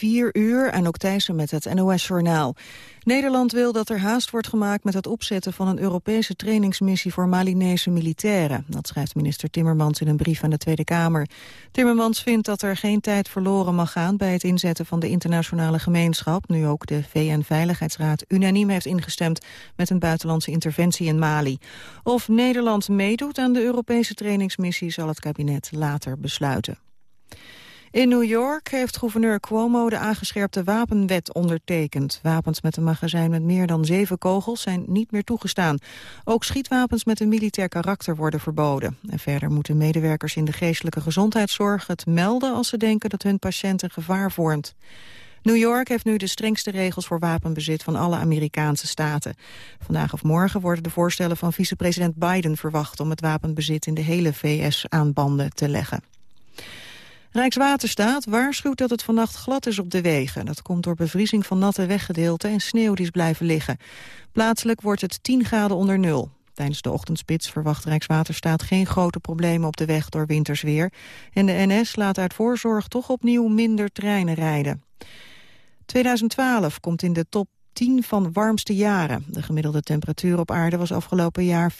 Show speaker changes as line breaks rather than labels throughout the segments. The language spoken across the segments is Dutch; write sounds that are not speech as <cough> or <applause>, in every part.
4 uur en ook Thijssen met het NOS-journaal. Nederland wil dat er haast wordt gemaakt met het opzetten van een Europese trainingsmissie voor Malinese militairen. Dat schrijft minister Timmermans in een brief aan de Tweede Kamer. Timmermans vindt dat er geen tijd verloren mag gaan bij het inzetten van de internationale gemeenschap, nu ook de VN-veiligheidsraad unaniem heeft ingestemd met een buitenlandse interventie in Mali. Of Nederland meedoet aan de Europese trainingsmissie zal het kabinet later besluiten. In New York heeft gouverneur Cuomo de aangescherpte wapenwet ondertekend. Wapens met een magazijn met meer dan zeven kogels zijn niet meer toegestaan. Ook schietwapens met een militair karakter worden verboden. En verder moeten medewerkers in de geestelijke gezondheidszorg het melden als ze denken dat hun patiënt een gevaar vormt. New York heeft nu de strengste regels voor wapenbezit van alle Amerikaanse staten. Vandaag of morgen worden de voorstellen van vicepresident Biden verwacht om het wapenbezit in de hele VS aan banden te leggen. Rijkswaterstaat waarschuwt dat het vannacht glad is op de wegen. Dat komt door bevriezing van natte weggedeelten en sneeuw die is blijven liggen. Plaatselijk wordt het 10 graden onder nul. Tijdens de ochtendspits verwacht Rijkswaterstaat geen grote problemen op de weg door wintersweer. En de NS laat uit voorzorg toch opnieuw minder treinen rijden. 2012 komt in de top 10 van warmste jaren. De gemiddelde temperatuur op aarde was afgelopen jaar 14,5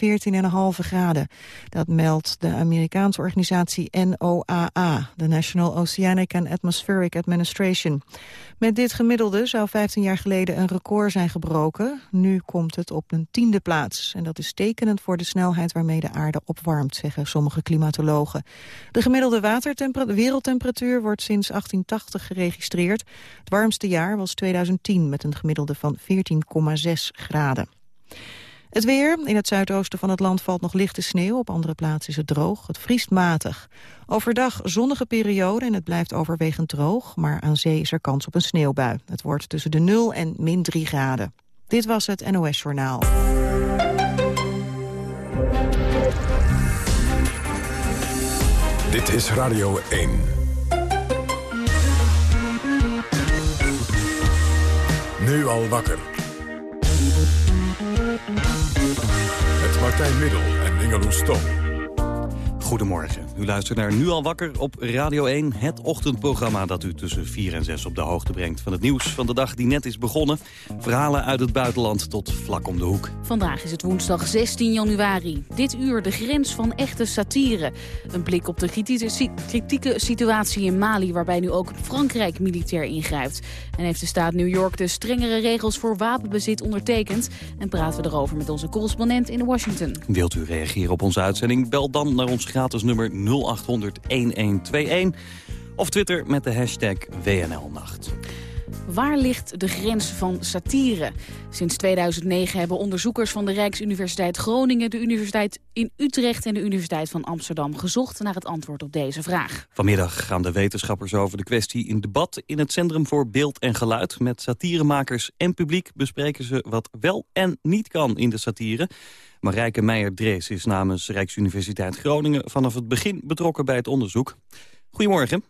graden. Dat meldt de Amerikaanse organisatie NOAA, de National Oceanic and Atmospheric Administration. Met dit gemiddelde zou 15 jaar geleden een record zijn gebroken. Nu komt het op een tiende plaats. En dat is tekenend voor de snelheid waarmee de aarde opwarmt, zeggen sommige klimatologen. De gemiddelde wereldtemperatuur wordt sinds 1880 geregistreerd. Het warmste jaar was 2010 met een gemiddelde van 14,6 graden. Het weer. In het zuidoosten van het land valt nog lichte sneeuw. Op andere plaatsen is het droog. Het vriest matig. Overdag zonnige periode en het blijft overwegend droog. Maar aan zee is er kans op een sneeuwbui. Het wordt tussen de 0 en min 3 graden. Dit was het NOS Journaal.
Dit is Radio 1. Nu al wakker. Met Martijn Middel en Ingeloes Stom.
Goedemorgen. U luistert naar Nu al wakker op Radio 1. Het ochtendprogramma dat u tussen 4 en 6 op de hoogte brengt... van het nieuws van de dag die net is begonnen. Verhalen uit het buitenland tot vlak om de hoek.
Vandaag is het woensdag 16 januari. Dit uur de grens van echte satire. Een blik op de kritieke situatie in Mali... waarbij nu ook Frankrijk militair ingrijpt. En heeft de staat New York de strengere regels voor wapenbezit ondertekend. En praten we erover met onze correspondent in Washington.
Wilt u reageren op onze uitzending? Bel dan naar ons nummer 0800-1121. Of Twitter met de hashtag WNLnacht.
Waar ligt de grens van satire? Sinds 2009 hebben onderzoekers van de Rijksuniversiteit Groningen... de Universiteit in Utrecht en de Universiteit van Amsterdam gezocht... naar het antwoord op deze vraag.
Vanmiddag gaan de wetenschappers over de kwestie in debat... in het Centrum voor Beeld en Geluid. Met satiremakers en publiek bespreken ze wat wel en niet kan in de satire. Marijke Meijer-Drees is namens Rijksuniversiteit Groningen... vanaf het begin betrokken bij het onderzoek. Goedemorgen.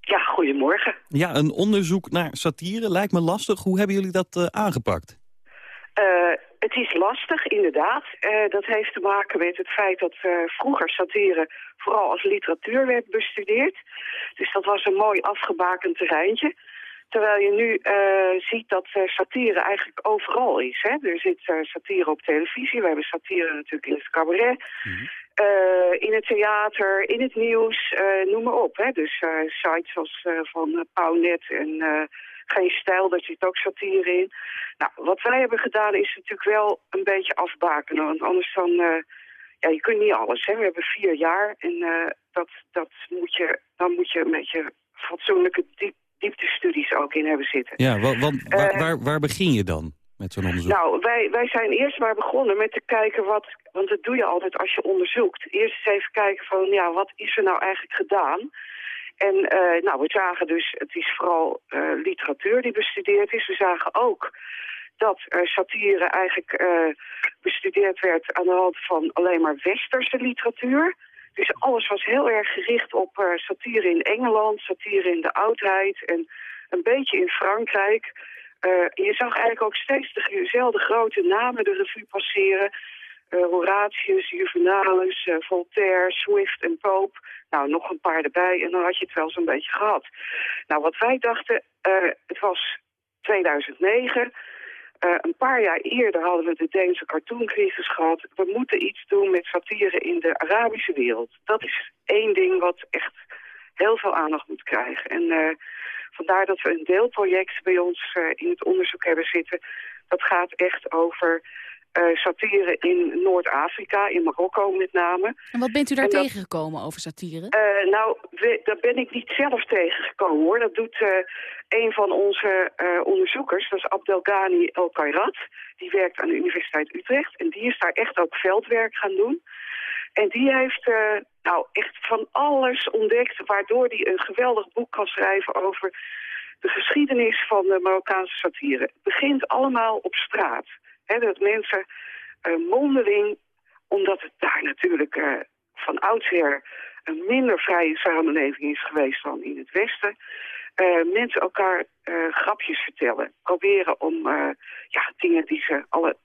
Ja, goedemorgen.
Ja, een onderzoek naar satire lijkt me lastig. Hoe hebben jullie dat uh, aangepakt?
Uh, het is lastig, inderdaad. Uh, dat heeft te maken met het feit dat vroeger satire vooral als literatuur werd bestudeerd. Dus dat was een mooi afgebakend terreintje. Terwijl je nu uh, ziet dat uh, satire eigenlijk overal is. Hè? Er zit uh, satire op televisie, we hebben satire natuurlijk in het cabaret, mm -hmm. in het theater, in het nieuws, noem maar op. Hè? Dus sites als van Pauwnet en Geen Stijl, daar zit ook satire in. Nou, wat wij hebben gedaan is natuurlijk wel een beetje afbakenen, want anders dan... ja, je kunt niet alles. Hè? We hebben vier jaar en dat, dat moet je, dan moet je een beetje fatsoenlijke diep dieptestudies ook in hebben zitten.
Ja, want waar, uh, waar, waar, begin je dan met zo'n onderzoek?
Nou, wij, wij zijn eerst maar begonnen met te kijken wat... want dat doe je altijd als je onderzoekt. Eerst eens even kijken van, ja, wat is er nou eigenlijk gedaan... En uh, nou, we zagen dus, het is vooral uh, literatuur die bestudeerd is. We zagen ook dat uh, satire eigenlijk bestudeerd werd aan de hand van alleen maar westerse literatuur. Dus alles was heel erg gericht op uh, satire in Engeland, satire in de oudheid en een beetje in Frankrijk. Uh, je zag eigenlijk ook steeds dezelfde grote namen de revue passeren. Horatius, Juvenalis, Voltaire, Swift en Pope. Nou, nog een paar erbij en dan had je het wel zo'n beetje gehad. Nou, wat wij dachten, het was 2009... Uh, een paar jaar eerder hadden we de Deense cartooncrisis gehad. We moeten iets doen met satire in de Arabische wereld. Dat is één ding wat echt heel veel aandacht moet krijgen. En uh, vandaar dat we een deelproject bij ons uh, in het onderzoek hebben zitten. Dat gaat echt over uh, satire in Noord-Afrika, in Marokko met name.
En wat bent u daar dat, tegengekomen over satire?
Uh, nou, we, daar ben ik niet zelf tegengekomen hoor. Dat doet uh, een van onze onderzoekers, dat is Abdelghani El Kairat. Die werkt aan de Universiteit Utrecht en die is daar echt ook veldwerk gaan doen. En die heeft nou echt van alles ontdekt, waardoor hij een geweldig boek kan schrijven over de geschiedenis van de Marokkaanse satire. Het begint allemaal op straat. Dat mensen uh, mondeling, omdat het daar natuurlijk uh, van oudsher een minder vrije samenleving is geweest dan in het Westen, uh, mensen elkaar grapjes vertellen. Proberen om ja, dingen die ze alle,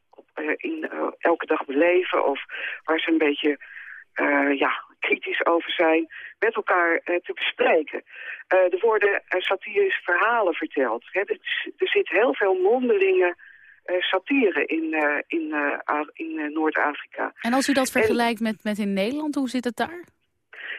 in, elke dag beleven of waar ze een beetje ja, kritisch over zijn, met elkaar te bespreken. er worden satirische verhalen verteld. Er, er zit heel veel mondelinge uh, satire in, uh, in, uh, in Noord-Afrika.
En als u dat vergelijkt en, met, met in Nederland, hoe zit het daar?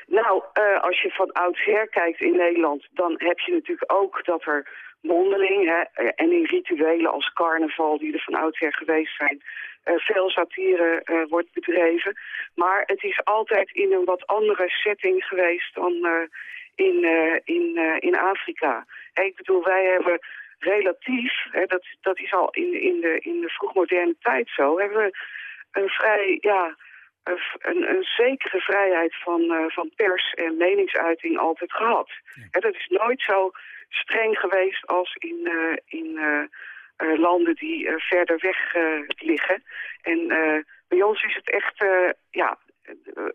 Nou, als je van oudsher kijkt in Nederland, dan heb je natuurlijk ook dat er mondeling hè, en in rituelen als carnaval, die er van oudsher geweest zijn, veel satire wordt bedreven. Maar het is altijd in een wat andere setting geweest dan in, in, in Afrika. Hey, ik bedoel, wij hebben relatief, hè, dat, dat is al in, in, de, in de vroegmoderne tijd zo, hebben we een vrij, ja, een, een zekere vrijheid van, uh, van pers en meningsuiting altijd gehad. Ja. Dat is nooit zo streng geweest als in, uh, in uh, landen die verder weg liggen. En bij ons is het echt ja,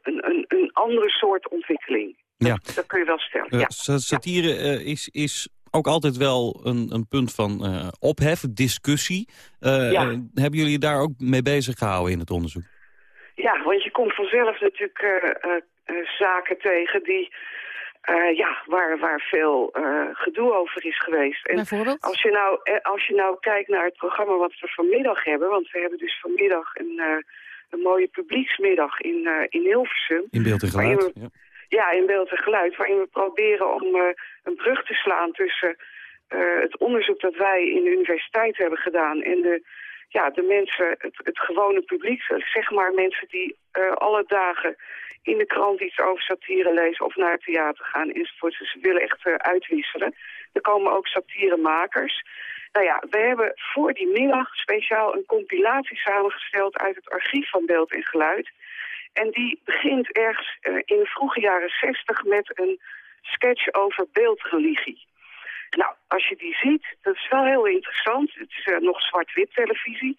een, een, een andere soort ontwikkeling. Ja. Dat, dat kun je wel stellen. ja.
Satire is, is ook altijd wel een, een punt van uh, ophef, discussie. Uh, ja. uh, hebben jullie daar ook mee bezig gehouden in het onderzoek?
Ja, want je komt vanzelf natuurlijk zaken tegen die... ja, waar, waar veel gedoe over is geweest.
En Bijvoorbeeld?
Als je, nou, als je nou kijkt naar het programma wat we vanmiddag hebben... want we hebben dus vanmiddag een, een mooie publieksmiddag in, in Hilversum.
In beeld en geluid,
ja. Ja, in beeld en geluid, waarin we proberen om uh, een brug te slaan tussen uh, het onderzoek dat wij in de universiteit hebben gedaan en de, ja, de mensen, het, het gewone publiek, zeg maar mensen die uh, alle dagen in de krant iets over satire lezen of naar het theater gaan enzovoort. Dus ze willen echt uitwisselen. Er komen ook satiremakers. Nou ja, we hebben voor die middag speciaal een compilatie samengesteld uit het archief van beeld en geluid. En die begint ergens in de vroege jaren zestig met een sketch over beeldreligie. Nou, als je die ziet, dat is wel heel interessant. Het is uh, nog zwart-wit televisie.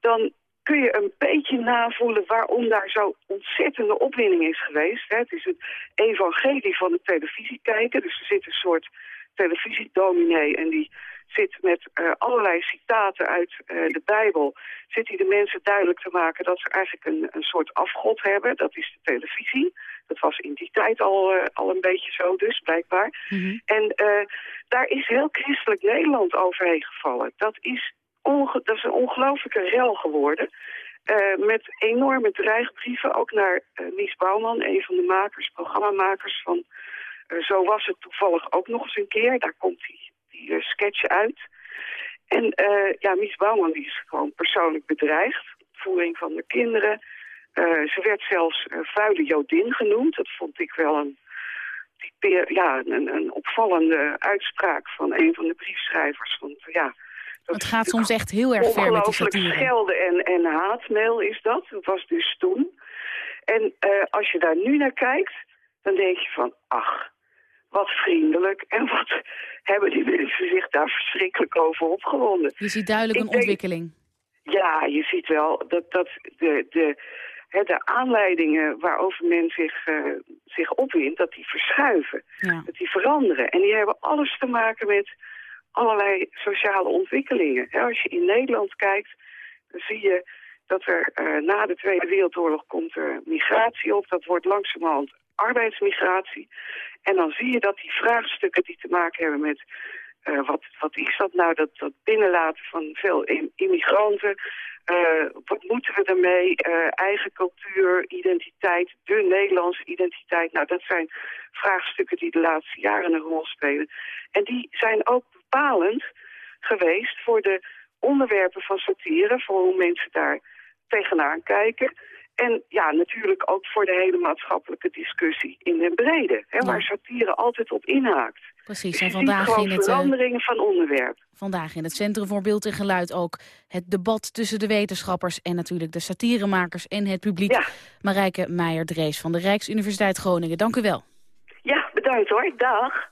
Dan kun je een beetje navoelen waarom daar zo ontzettende opwinding is geweest. Hè. Het is het evangelie van de televisie kijken. Dus er zit een soort televisiedominee en die zit met uh, allerlei citaten uit uh, de Bijbel... zit hij de mensen duidelijk te maken dat ze eigenlijk een, een soort afgod hebben. Dat is de televisie. Dat was in die tijd al, uh, al een beetje zo dus, blijkbaar. Mm -hmm. En daar is heel christelijk Nederland overheen gevallen. Dat is, dat is een ongelooflijke rel geworden... met enorme dreigbrieven, ook naar Mies Bouwman, een van de makers, programmamakers van... Zo was het toevallig ook nog eens een keer. Daar komt hij die uh, sketch uit. En uh, ja, Mies Bouwman die is gewoon persoonlijk bedreigd. Voering van de kinderen. Uh, ze werd zelfs vuile Jodin genoemd. Dat vond ik wel een, ja, een, een opvallende uitspraak van een van de briefschrijvers. Want ja,
het gaat soms echt heel erg ver met die satire.
schelden en, en haatmail is dat. Dat was dus toen. En uh, als je daar nu naar kijkt, dan denk je van, ach, wat vriendelijk en wat <laughs> hebben die mensen zich daar verschrikkelijk over opgewonden.
Je ziet duidelijk een ontwikkeling.
Ja, je ziet wel dat, dat de, de, hè, de aanleidingen waarover men zich, uh, zich opwint, dat die verschuiven. Ja. Dat die veranderen. En die hebben alles te maken met allerlei sociale ontwikkelingen. Hè, als je in Nederland kijkt, dan zie je dat er na de Tweede Wereldoorlog komt er migratie op. Dat wordt langzamerhand arbeidsmigratie. En dan zie je dat die vraagstukken die te maken hebben met... wat, wat is dat nou, dat, dat binnenlaten van veel immigranten... Uh, wat moeten we ermee? Uh, eigen cultuur, identiteit, de Nederlandse identiteit. Nou, dat zijn vraagstukken die de laatste jaren een rol spelen. En die zijn ook bepalend geweest voor de onderwerpen van satire... voor hoe mensen daar tegenaan kijken... En ja, natuurlijk ook voor de hele maatschappelijke discussie in de brede. Hè, Waar satire altijd op inhaakt.
Precies,
dus
en vandaag in het...
Eh, veranderingen van onderwerp.
Vandaag in het Centrum voor Beeld en Geluid ook het debat tussen de wetenschappers... en natuurlijk de satiremakers en het publiek. Ja. Marijke Meijer-Drees van de Rijksuniversiteit Groningen, dank u wel.
Ja, bedankt hoor. Dag.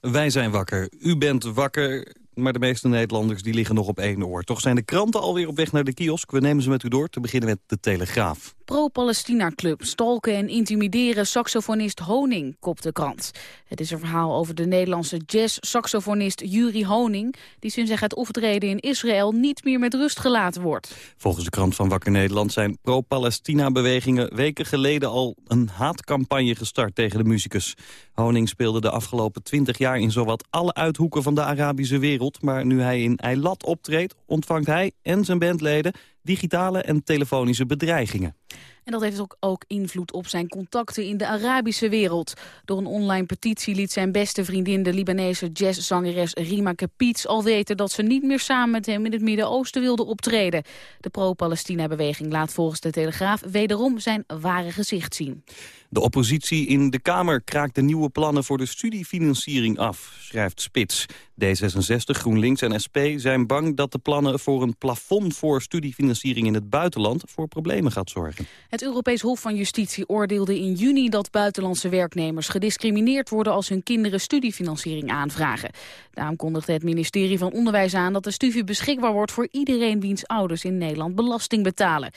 Wij zijn wakker. U bent wakker maar de meeste Nederlanders die liggen nog op één oor. Toch zijn de kranten alweer op weg naar de kiosk. We nemen ze met u door, te beginnen met de Telegraaf.
Pro-Palestina-club stalken en intimideren saxofonist Honing, kopt de krant. Het is een verhaal over de Nederlandse jazz-saxofonist Yuri Honing... die sinds hij gaat optreden in Israël niet meer met rust gelaten wordt.
Volgens de krant van Wakker Nederland zijn pro-Palestina-bewegingen... weken geleden al een haatcampagne gestart tegen de muzikus. Honing speelde de afgelopen twintig jaar in zowat alle uithoeken van de Arabische wereld... maar nu hij in Eilat optreedt, ontvangt hij en zijn bandleden digitale en telefonische bedreigingen.
En dat heeft ook, ook invloed op zijn contacten in de Arabische wereld. Door een online petitie liet zijn beste vriendin, de Libanese jazzzangeres Rima Kapitz, al weten dat ze niet meer samen met hem in het Midden-Oosten wilde optreden. De pro-Palestina-beweging laat volgens de Telegraaf wederom zijn ware gezicht zien.
De oppositie in de Kamer kraakt de nieuwe plannen voor de studiefinanciering af, schrijft Spits. D66, GroenLinks en SP zijn bang dat de plannen voor een plafond voor studiefinanciering in het buitenland voor problemen gaat zorgen.
Het Europees Hof van Justitie oordeelde in juni dat buitenlandse werknemers gediscrimineerd worden als hun kinderen studiefinanciering aanvragen. Daarom kondigde het ministerie van Onderwijs aan dat de studie beschikbaar wordt voor iedereen wiens ouders in Nederland belasting betalen.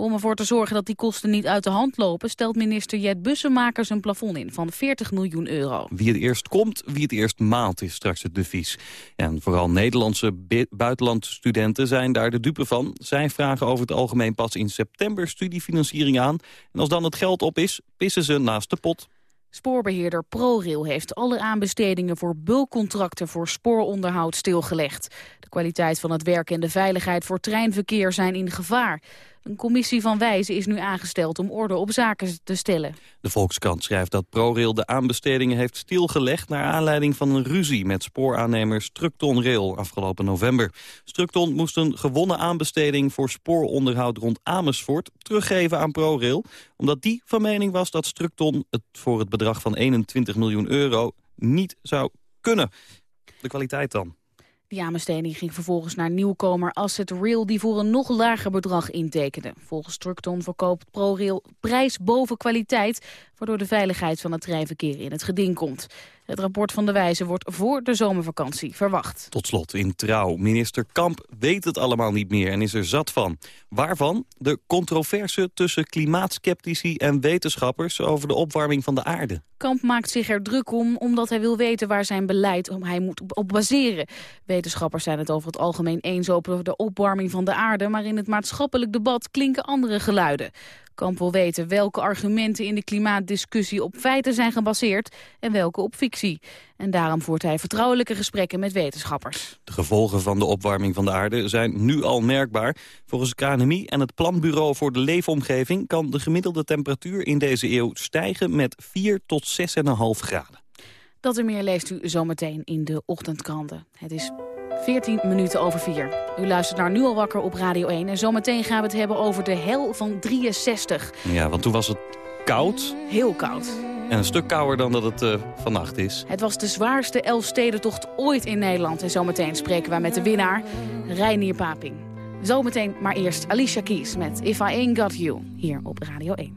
Om ervoor te zorgen dat die kosten niet uit de hand lopen... stelt minister Jet Bussenmakers een plafond in van 40 miljoen euro.
Wie het eerst komt, wie het eerst maalt is straks het devies. En vooral Nederlandse buitenlandstudenten zijn daar de dupe van. Zij vragen over het algemeen pas in september studiefinanciering aan. En als dan het geld op is, pissen ze naast de pot.
Spoorbeheerder ProRail heeft alle aanbestedingen voor bulkcontracten voor spooronderhoud stilgelegd. De kwaliteit van het werk en de veiligheid voor treinverkeer zijn in gevaar. Een commissie van wijzen is nu aangesteld om orde op zaken te stellen.
De Volkskrant schrijft dat ProRail de aanbestedingen heeft stilgelegd... naar aanleiding van een ruzie met spooraannemer Structon Rail afgelopen november. Structon moest een gewonnen aanbesteding voor spooronderhoud rond Amersfoort... teruggeven aan ProRail, omdat die van mening was dat Structon... het voor het bedrag van 21 miljoen euro niet zou kunnen. De kwaliteit dan?
Die aanbesteding ging vervolgens naar nieuwkomer Asset Rail... die voor een nog lager bedrag intekende. Volgens Structon verkoopt ProRail prijs boven kwaliteit... waardoor de veiligheid van het treinverkeer in het geding komt. Het rapport van de wijze wordt voor de zomervakantie verwacht.
Tot slot in Trouw. Minister Kamp weet het allemaal niet meer en is er zat van. Waarvan? De controverse tussen klimaatskeptici en wetenschappers... over de opwarming van de aarde.
Kamp maakt zich er druk om, omdat hij wil weten waar zijn beleid om hij moet op baseren. Wetenschappers zijn het over het algemeen eens over de opwarming van de aarde... maar in het maatschappelijk debat klinken andere geluiden. Kamp wil weten welke argumenten in de klimaatdiscussie op feiten zijn gebaseerd en welke op fictie. En daarom voert hij vertrouwelijke gesprekken met wetenschappers.
De gevolgen van de opwarming van de aarde zijn nu al merkbaar. Volgens het KNMI en het Planbureau voor de Leefomgeving... kan de gemiddelde temperatuur in deze eeuw stijgen met 4 tot 6,5 graden.
Dat en meer leest u zometeen in de ochtendkranten. Het is 14 minuten over 4. U luistert naar Nu al wakker op Radio 1. En zometeen gaan we het hebben over de hel van 63.
Ja, want toen was het koud.
Heel koud.
En een stuk kouder dan dat het uh, vannacht is.
Het was de zwaarste Elfstedentocht ooit in Nederland. En zometeen spreken we met de winnaar, Reinier Paping. Zometeen maar eerst Alicia Keys met If I Ain't Got You. Hier op Radio 1.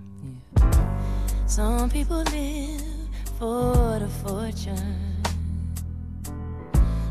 Some people live for the fortune.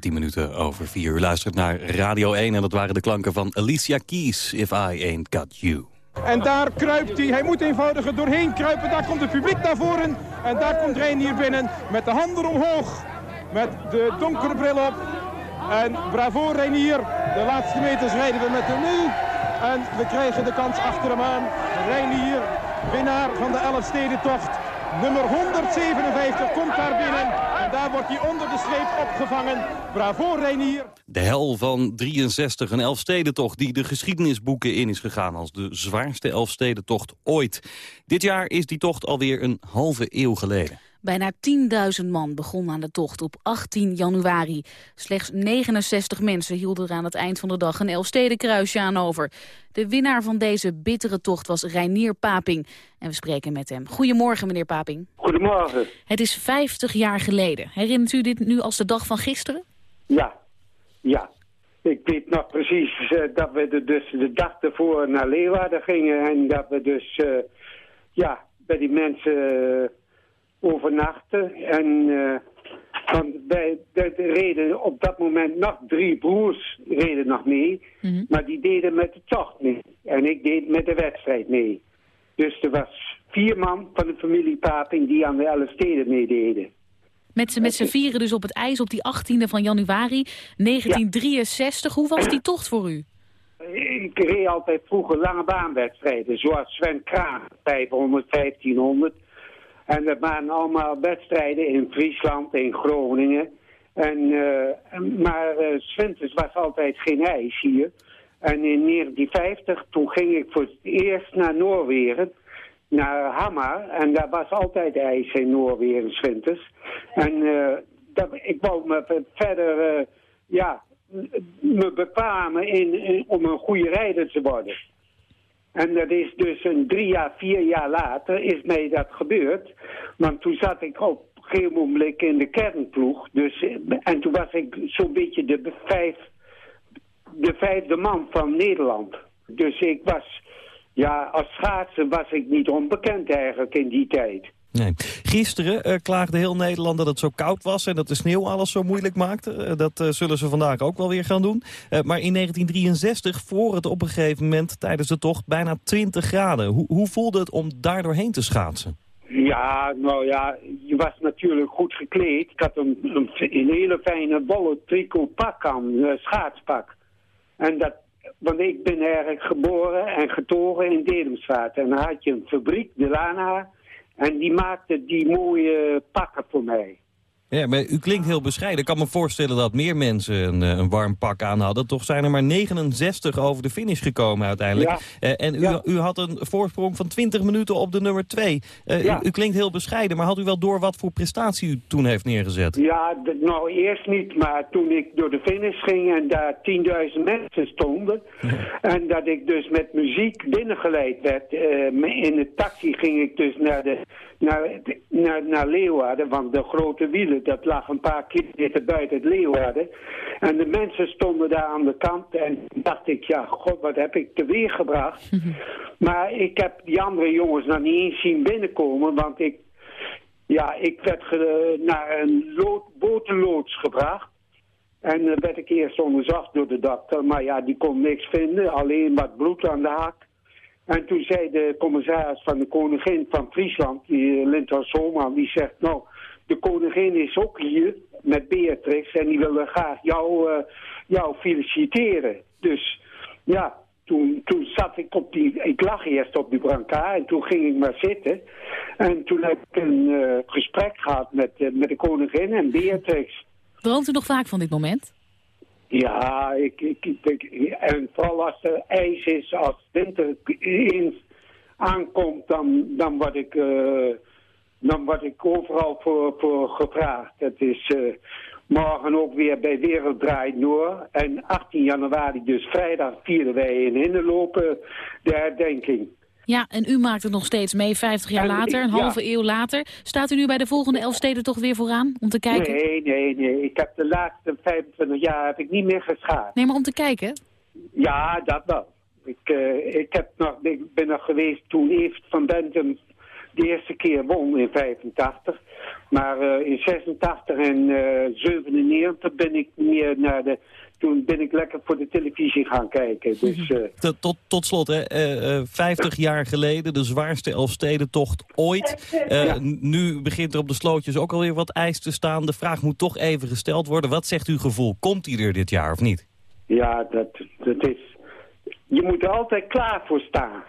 17 minuten over 4 uur luistert naar Radio 1 en dat waren de klanken van Alicia Keys, If I Ain't Got You.
En daar kruipt hij. Hij moet eenvoudig er doorheen kruipen. Daar komt het publiek naar voren. En daar komt Reinier binnen met de handen omhoog. Met de donkere bril op. En bravo Reinier. De laatste meters rijden we met hem mee. En we krijgen de kans achter hem aan. Reinier, winnaar van de Elfstedentocht. Nummer 157 komt daar binnen. En daar wordt hij onder de streep opgevangen. Bravo Reinier.
De hel van 63, een Elfstedentocht die de geschiedenisboeken in is gegaan... als de zwaarste Elfstedentocht ooit. Dit jaar is die tocht alweer een halve eeuw geleden.
Bijna 10.000 man begon aan de tocht op 18 januari. Slechts 69 mensen hielden er aan het eind van de dag een Elfstedenkruisje aan over. De winnaar van deze bittere tocht was Reinier Paping. En we spreken met hem. Goedemorgen, meneer Paping.
Goedemorgen.
Het is 50 jaar geleden. Herinnert u dit nu als de dag van gisteren?
Ja, ja. Ik weet nog precies eh, dat we de, dus de dag ervoor naar Leeuwarden gingen. En dat we dus eh, ja, bij die mensen eh, overnachten. En eh, want bij, de, de reden op dat moment nog drie broers reden nog mee.
Mhm.
Maar die deden met de tocht mee. En ik deed met de wedstrijd mee. Dus er was vier man van de familie Paping die aan de Elfsteden meededen.
Met, z'n- met vieren dus op het ijs op die 18e van januari 1963. Hoe was die tocht voor u?
Ik reed altijd vroeger lange baanwedstrijden, zoals Sven Kraan, 500, 1500. En dat waren allemaal wedstrijden in Friesland, in Groningen. En, eh, maar eh, 's winters was altijd geen ijs hier. En in 1950, toen ging ik voor het eerst naar Noorwegen, naar Hamar. En daar was altijd ijs in Noorwegen, 's winters. En eh, dat, ik wou me verder, ja, me bekwamen in, in- om een goede rijder te worden. En dat is dus een drie jaar, vier jaar later is mij dat gebeurd. Want toen zat ik op een gegeven moment in de kernploeg. Dus, en toen was ik zo'n beetje de, vijf, de vijfde man van Nederland. Dus ik was, ja, als schaatser was ik niet onbekend eigenlijk in die tijd.
Nee. Gisteren eh, klaagde heel Nederland dat het zo koud was en dat de sneeuw alles zo moeilijk maakte. Eh, dat eh, zullen ze vandaag ook wel weer gaan doen. Maar in 1963 vroor het op een gegeven moment tijdens de tocht bijna 20 graden. Hoe, hoe voelde het om daar doorheen te schaatsen?
Ja, nou ja, je was natuurlijk goed gekleed. Ik had een, een, een hele fijne bolle tricot pak aan, eh, schaatspak. En dat, want ik ben eigenlijk geboren en getogen in Dedemsvaart. En dan had je een fabriek, de Lana, en die maakte die mooie pakken voor mij.
Ja, maar u klinkt heel bescheiden. Ik kan me voorstellen dat meer mensen een, eh, een warm pak aan hadden. Toch zijn er maar 69 over de finish gekomen uiteindelijk.
Ja.
Eh, en u,
Ja.
u had een voorsprong van 20 minuten op de nummer 2.
Ja.
u, u klinkt heel bescheiden, maar had u wel door wat voor prestatie u toen heeft neergezet?
Ja, nou eerst niet, maar toen ik door de finish ging en daar 10.000 mensen stonden... en dat ik dus met muziek binnengeleid werd. eh, in de taxi ging ik dus naar, de, naar, naar, naar Leeuwarden, want de grote wielen, dat lag een paar kilometer buiten het Leeuwarden. En de mensen stonden daar aan de kant en dacht ik, ja, god, wat heb ik teweeg gebracht. maar ik heb die andere jongens nog niet eens zien binnenkomen, want ik ja, ik werd naar een lood, botenloods gebracht. En dan werd ik eerst onderzocht door de dokter. Maar ja, die kon niks vinden. Alleen wat bloed aan de hak. En toen zei de commissaris van de koningin van Friesland, die Linda Solman, die zegt... Nou, de koningin is ook hier met Beatrix en die wilde graag jou, eh, jou feliciteren. Dus ja, toen, toen zat ik op die... Ik lag eerst op die brancard en toen ging ik maar zitten. En toen heb ik een eh, gesprek gehad met, eh, met de koningin en Beatrix.
Droomt u nog vaak van dit moment?
Ja, ik, ik, ik, en vooral als er ijs is, als winter in aankomt, dan, dan, word ik, dan word ik overal voor, voor gevraagd. Het is eh, morgen ook weer bij Wereld Draait Door. En 18 januari, dus vrijdag, vieren wij in Hinderlopen de herdenking.
Ja, en u maakt het nog steeds mee, 50 jaar
En
later, een
ja.
halve eeuw later. Staat u nu bij de volgende Elfsteden toch weer vooraan om te kijken?
Nee, nee, nee. Ik heb de laatste 25 jaar heb ik niet meer geschaad.
Nee, maar om te kijken?
Ja, dat wel. Ik, eh, ik, heb nog, ik ben nog geweest toen Evert van Bentum de eerste keer won in 85. Maar eh, in 86 en eh 97 ben ik meer naar de... Toen ben ik lekker voor de televisie gaan kijken. Dus eh, <laughs>
Tot, tot, tot slot, hè, eh, eh, 50 jaar geleden, de zwaarste Elfstedentocht ooit. Eh,
Ja.
Nu begint er op de slootjes ook alweer wat ijs te staan. De vraag moet toch even gesteld worden. Wat zegt uw gevoel? Komt hij er dit jaar of niet?
ja, dat, dat is... Je moet er altijd klaar voor staan.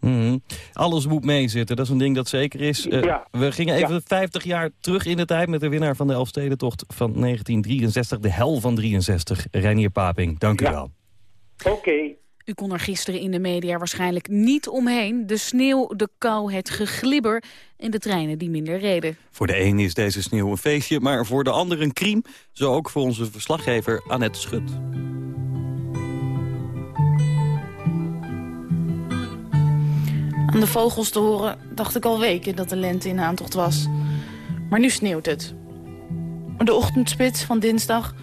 Mhm. Alles moet meezitten, dat is een ding dat zeker is. Eh,
Ja.
We gingen even
Ja.
50 jaar terug in de tijd met de winnaar van de Elfstedentocht van 1963. De hel van 63, Reinier Paping. Dank u
Ja.
wel.
Oké.
U kon er gisteren in de media waarschijnlijk niet omheen. De sneeuw, de kou, het geglibber en de treinen die minder reden.
Voor de een is deze sneeuw een feestje, maar voor de ander een kriem. Zo ook voor onze verslaggever Annette Schut.
Aan de vogels te horen dacht ik al weken dat de lente in aantocht was. Maar nu sneeuwt het. De ochtendspits van dinsdag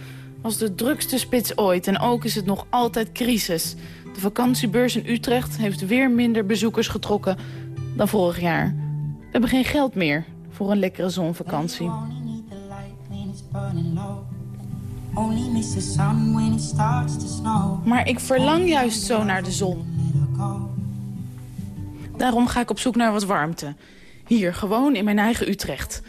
was de drukste spits ooit. En ook is het nog altijd crisis. De vakantiebeurs in Utrecht heeft weer minder bezoekers getrokken dan vorig jaar. We hebben geen geld meer voor een lekkere zonvakantie. Maar ik verlang juist zo naar de zon. Daarom ga ik op zoek naar wat warmte. Hier, gewoon in mijn eigen Utrecht.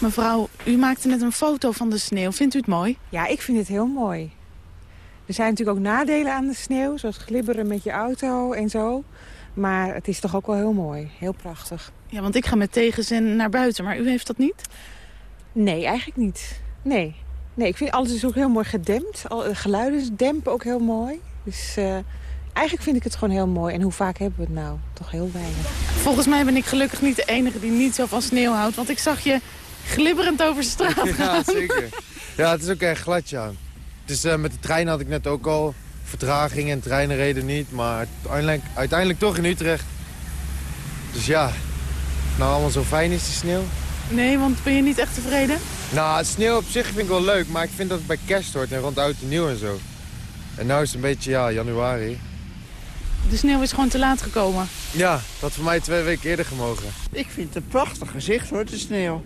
Mevrouw, u maakte net een foto van de sneeuw. Vindt u het mooi?
Ja, ik vind het heel mooi. Er zijn natuurlijk ook nadelen aan de sneeuw, zoals glibberen met je auto en zo. Maar het is toch ook wel heel mooi, heel prachtig.
Ja, want ik ga met tegenzin naar buiten, maar u heeft dat niet?
Nee, eigenlijk niet. Nee. Nee, ik vind alles is ook heel mooi gedempt. Al- De geluiden dempen ook heel mooi. Dus eh, eigenlijk vind ik het gewoon heel mooi. En hoe vaak hebben we het nou? Toch heel weinig.
Volgens mij ben ik gelukkig niet de enige die niet zo van sneeuw houdt. Want ik zag je glibberend over de straat <laughs> gaan.
Ja, zeker. Ja, het is ook echt glad, ja. Dus eh, met de trein had ik net ook al vertraging en treinen reden niet. Maar uiteindelijk, uiteindelijk toch in Utrecht. Dus ja, nou allemaal zo fijn is die sneeuw.
Nee, want ben je niet echt tevreden?
Nou, het sneeuw op zich vind ik wel leuk, maar ik vind dat het bij kerst hoort en rond oud en nieuw en zo. En nu is het een beetje, ja, januari.
De sneeuw is gewoon te laat gekomen.
Ja, dat voor mij twee weken eerder gemogen.
Ik vind het een prachtig gezicht hoor, de sneeuw.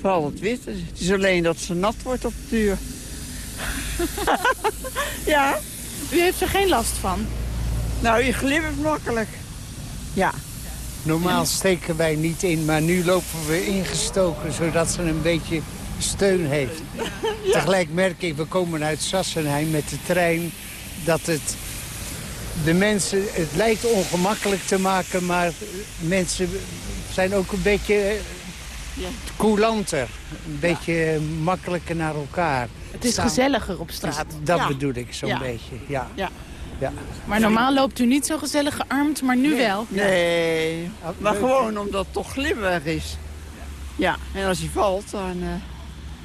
Vooral het wit. Het is alleen dat ze nat wordt op de duur. <laughs> ja.
U heeft er geen last van?
Nou, je glibbert makkelijk. Ja.
Normaal steken wij niet in, maar nu lopen we ingestoken... zodat ze een beetje steun heeft. Tegelijk merk ik, we komen uit Sassenheim met de trein... dat het de mensen, het lijkt ongemakkelijk te maken... maar mensen zijn ook een beetje eh, coulanter. Een beetje makkelijker naar elkaar.
Het is
staan.
gezelliger op straat.
Dat
Ja.
bedoel ik zo'n
Ja.
beetje, ja.
Ja. Maar normaal loopt u niet zo gezellig gearmd, maar nu wel.
Nee, maar gewoon omdat het toch glibberig is. Ja, en als hij valt, dan... eh,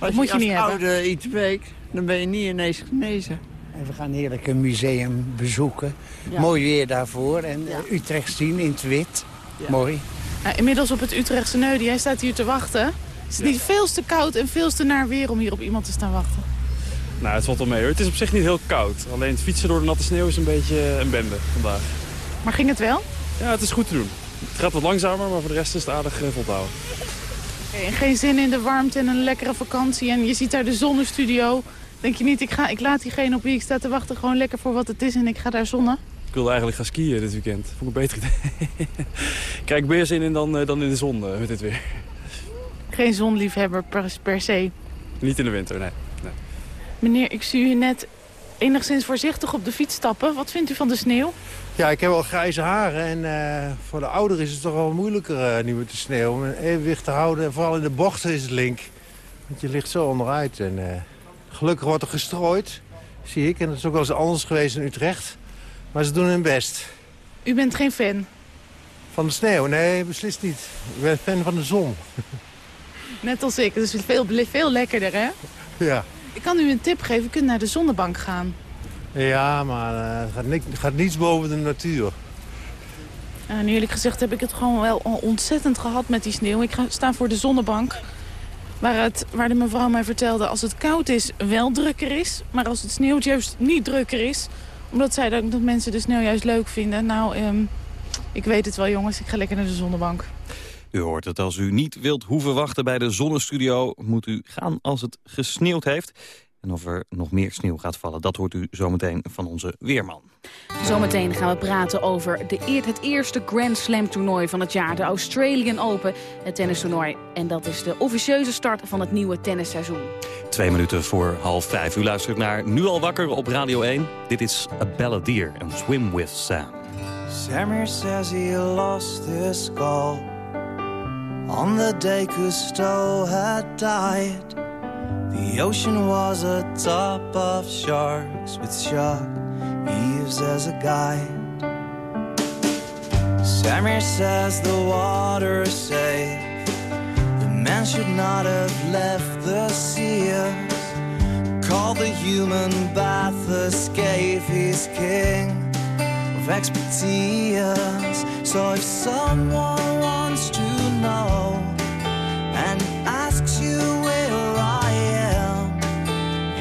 als
moet je
als
niet
het
hebben.
oude iets breekt, dan ben je niet ineens genezen.
En we gaan heerlijk een museum bezoeken.
Ja.
Mooi weer daarvoor. En eh, Utrecht zien in het wit. Mooi.
Nou, inmiddels op het Utrechtse Neudi, hij staat hier te wachten. Is het niet veel te koud en veel te naar weer om hier op iemand te staan wachten?
Nou, het valt wel mee hoor. Het is op zich niet heel koud. Alleen het fietsen door de natte sneeuw is een beetje een bende vandaag.
Maar ging het wel?
Ja, het is goed te doen. Het gaat wat langzamer, maar voor de rest is het aardig eh, vol te houden.
Geen zin in de warmte en een lekkere vakantie. En je ziet daar de zonnestudio. Denk je niet, ik, ga, ik laat diegene op wie ik sta te wachten gewoon lekker voor wat het is en ik ga daar zonnen?
Ik wilde eigenlijk gaan skiën dit weekend. Vond ik een beter idee. <laughs> Kijk, meer zin in dan, eh, dan in de zon eh, met dit weer.
Geen zonliefhebber per, per se.
Niet in de winter, nee. Nee.
Meneer, ik zie u net enigszins voorzichtig op de fiets stappen. Wat vindt u van de sneeuw?
Ja, ik heb wel grijze haren en eh, voor de ouderen is het toch wel moeilijker eh, nu met de sneeuw. Om een evenwicht te houden en vooral in de bochten is het link. Want je ligt zo onderuit en eh, gelukkig wordt er gestrooid, zie ik. En dat is ook wel eens anders geweest in Utrecht. Maar ze doen hun best.
U bent geen fan?
Van de sneeuw? Nee, beslist niet. Ik ben fan van de zon. <laughs>
Net als ik, dus veel, veel lekkerder hè?
ja.
Ik kan u een tip geven, u kunt naar de zonnebank gaan.
ja, maar eh, het gaat, niks, gaat niets boven de natuur.
En eerlijk gezegd heb ik het gewoon wel al ontzettend gehad met die sneeuw. Ik ga, sta voor de zonnebank. Waar, het, waar de mevrouw mij vertelde als het koud is wel drukker is. Maar als het sneeuwt juist niet drukker is. Omdat zij dat, dat mensen de sneeuw juist leuk vinden. Nou, ehm, ik weet het wel jongens. Ik ga lekker naar de zonnebank.
U hoort het, als u niet wilt hoeven wachten bij de zonnestudio... moet u gaan als het gesneeuwd heeft. En of er nog meer sneeuw gaat vallen, dat hoort u zometeen van onze weerman.
Zometeen gaan we praten over de eer, het eerste Grand Slam toernooi van het jaar. De Australian Open, het tennistoernooi. En dat is de officieuze start van het nieuwe tennisseizoen.
Twee minuten voor half vijf. U luistert naar Nu al wakker op Radio 1. Dit is A Balladeer, een Swim with Sam.
Samir says he lost his skull on the day Cousteau had died. The ocean was a top of sharks with shark Eves as a guide. Samir says the water is safe. The man should not have left the seas. Call the human bath escape. He's king of expertise. So if someone know and asks you where I am,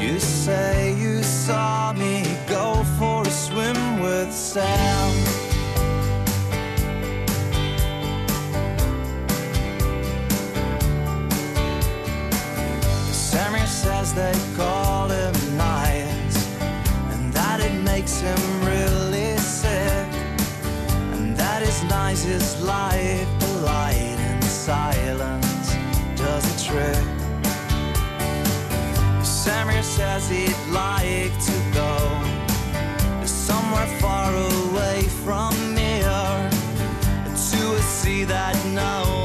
you say you saw me go for a swim with Sam. Samir says they silence does a trick. Samir says he'd like to go somewhere far away from here to a sea that no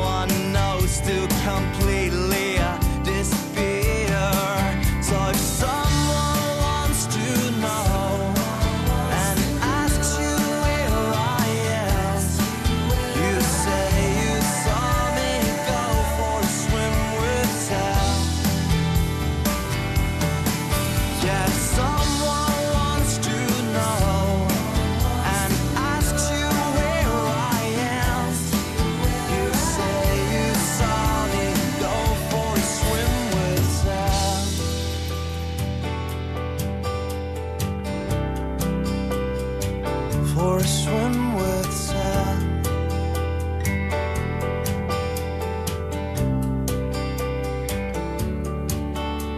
a swim with sand.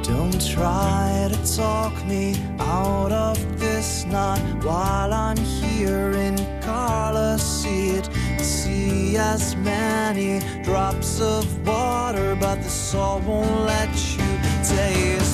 Don't try to talk me out of this knot while I'm here in Colosseum. See as many drops of water, but the salt won't let you taste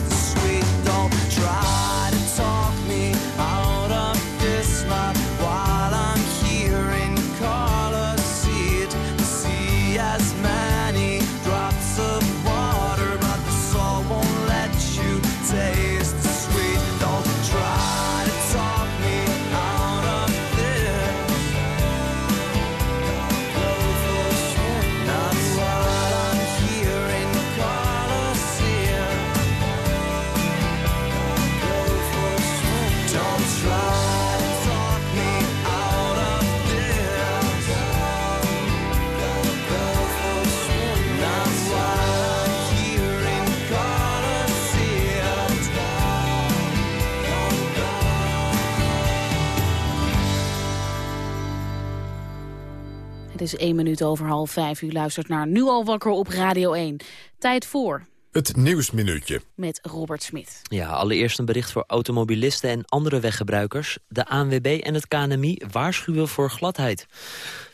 is één minuut over half vijf. U luistert naar Nu al wakker op Radio 1. Tijd voor
Het Nieuwsminuutje.
met Robert Smit.
Ja, allereerst een bericht voor automobilisten en andere weggebruikers. De ANWB en het KNMI waarschuwen voor gladheid.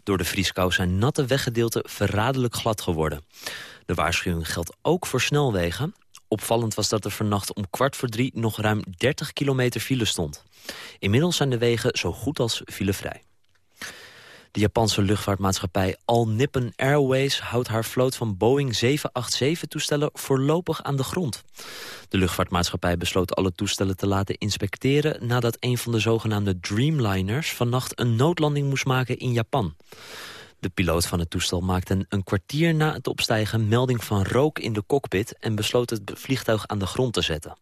Door de vrieskou zijn natte weggedeelten verraderlijk glad geworden. De waarschuwing geldt ook voor snelwegen. Opvallend was dat er vannacht om kwart voor drie nog ruim 30 kilometer file stond. Inmiddels zijn de wegen zo goed als filevrij. De Japanse luchtvaartmaatschappij All Nippon Airways houdt haar vloot van Boeing 787-toestellen voorlopig aan de grond. De luchtvaartmaatschappij besloot alle toestellen te laten inspecteren nadat een van de zogenaamde Dreamliners vannacht een noodlanding moest maken in Japan. De piloot van het toestel maakte een kwartier na het opstijgen melding van rook in de cockpit en besloot het vliegtuig aan de grond te zetten.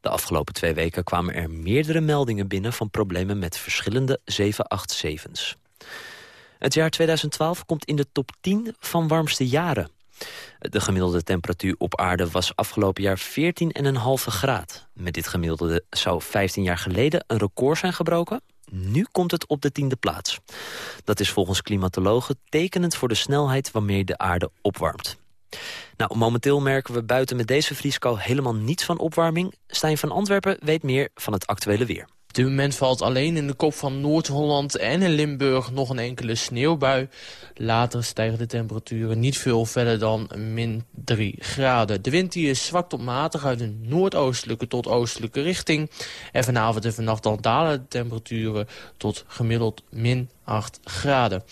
De afgelopen twee weken kwamen er meerdere meldingen binnen van problemen met verschillende 787's. Het jaar 2012 komt in de top 10 van warmste jaren. De gemiddelde temperatuur op aarde was afgelopen jaar 14,5 graad. Met dit gemiddelde zou 15 jaar geleden een record zijn gebroken. Nu komt het op de tiende plaats. Dat is volgens klimatologen tekenend voor de snelheid waarmee de aarde opwarmt. Nou, momenteel merken we buiten met deze vrieskou helemaal niets van opwarming. Stijn van Antwerpen weet meer van het actuele weer.
Op dit moment valt alleen in de kop van Noord-Holland en in Limburg nog een enkele sneeuwbui. Later stijgen de temperaturen niet veel verder dan min 3 graden. De wind die is zwak tot matig uit een noordoostelijke tot oostelijke richting. En vanavond en vannacht dan dalen de temperaturen tot gemiddeld min 8 graden.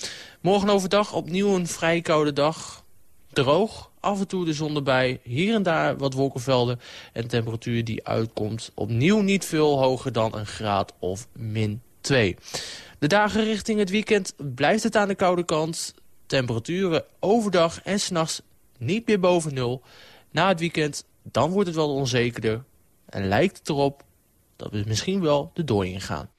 Morgen overdag opnieuw een vrij koude dag. Droog, af en toe de zon erbij, hier en daar wat wolkenvelden... en temperatuur die uitkomt opnieuw niet veel hoger dan een graad of min 2. De dagen richting het weekend blijft het aan de koude kant. Temperaturen overdag en s'nachts niet meer boven nul. Na het weekend, dan wordt het wel onzekerder. En lijkt het erop dat we misschien wel de dooi ingaan.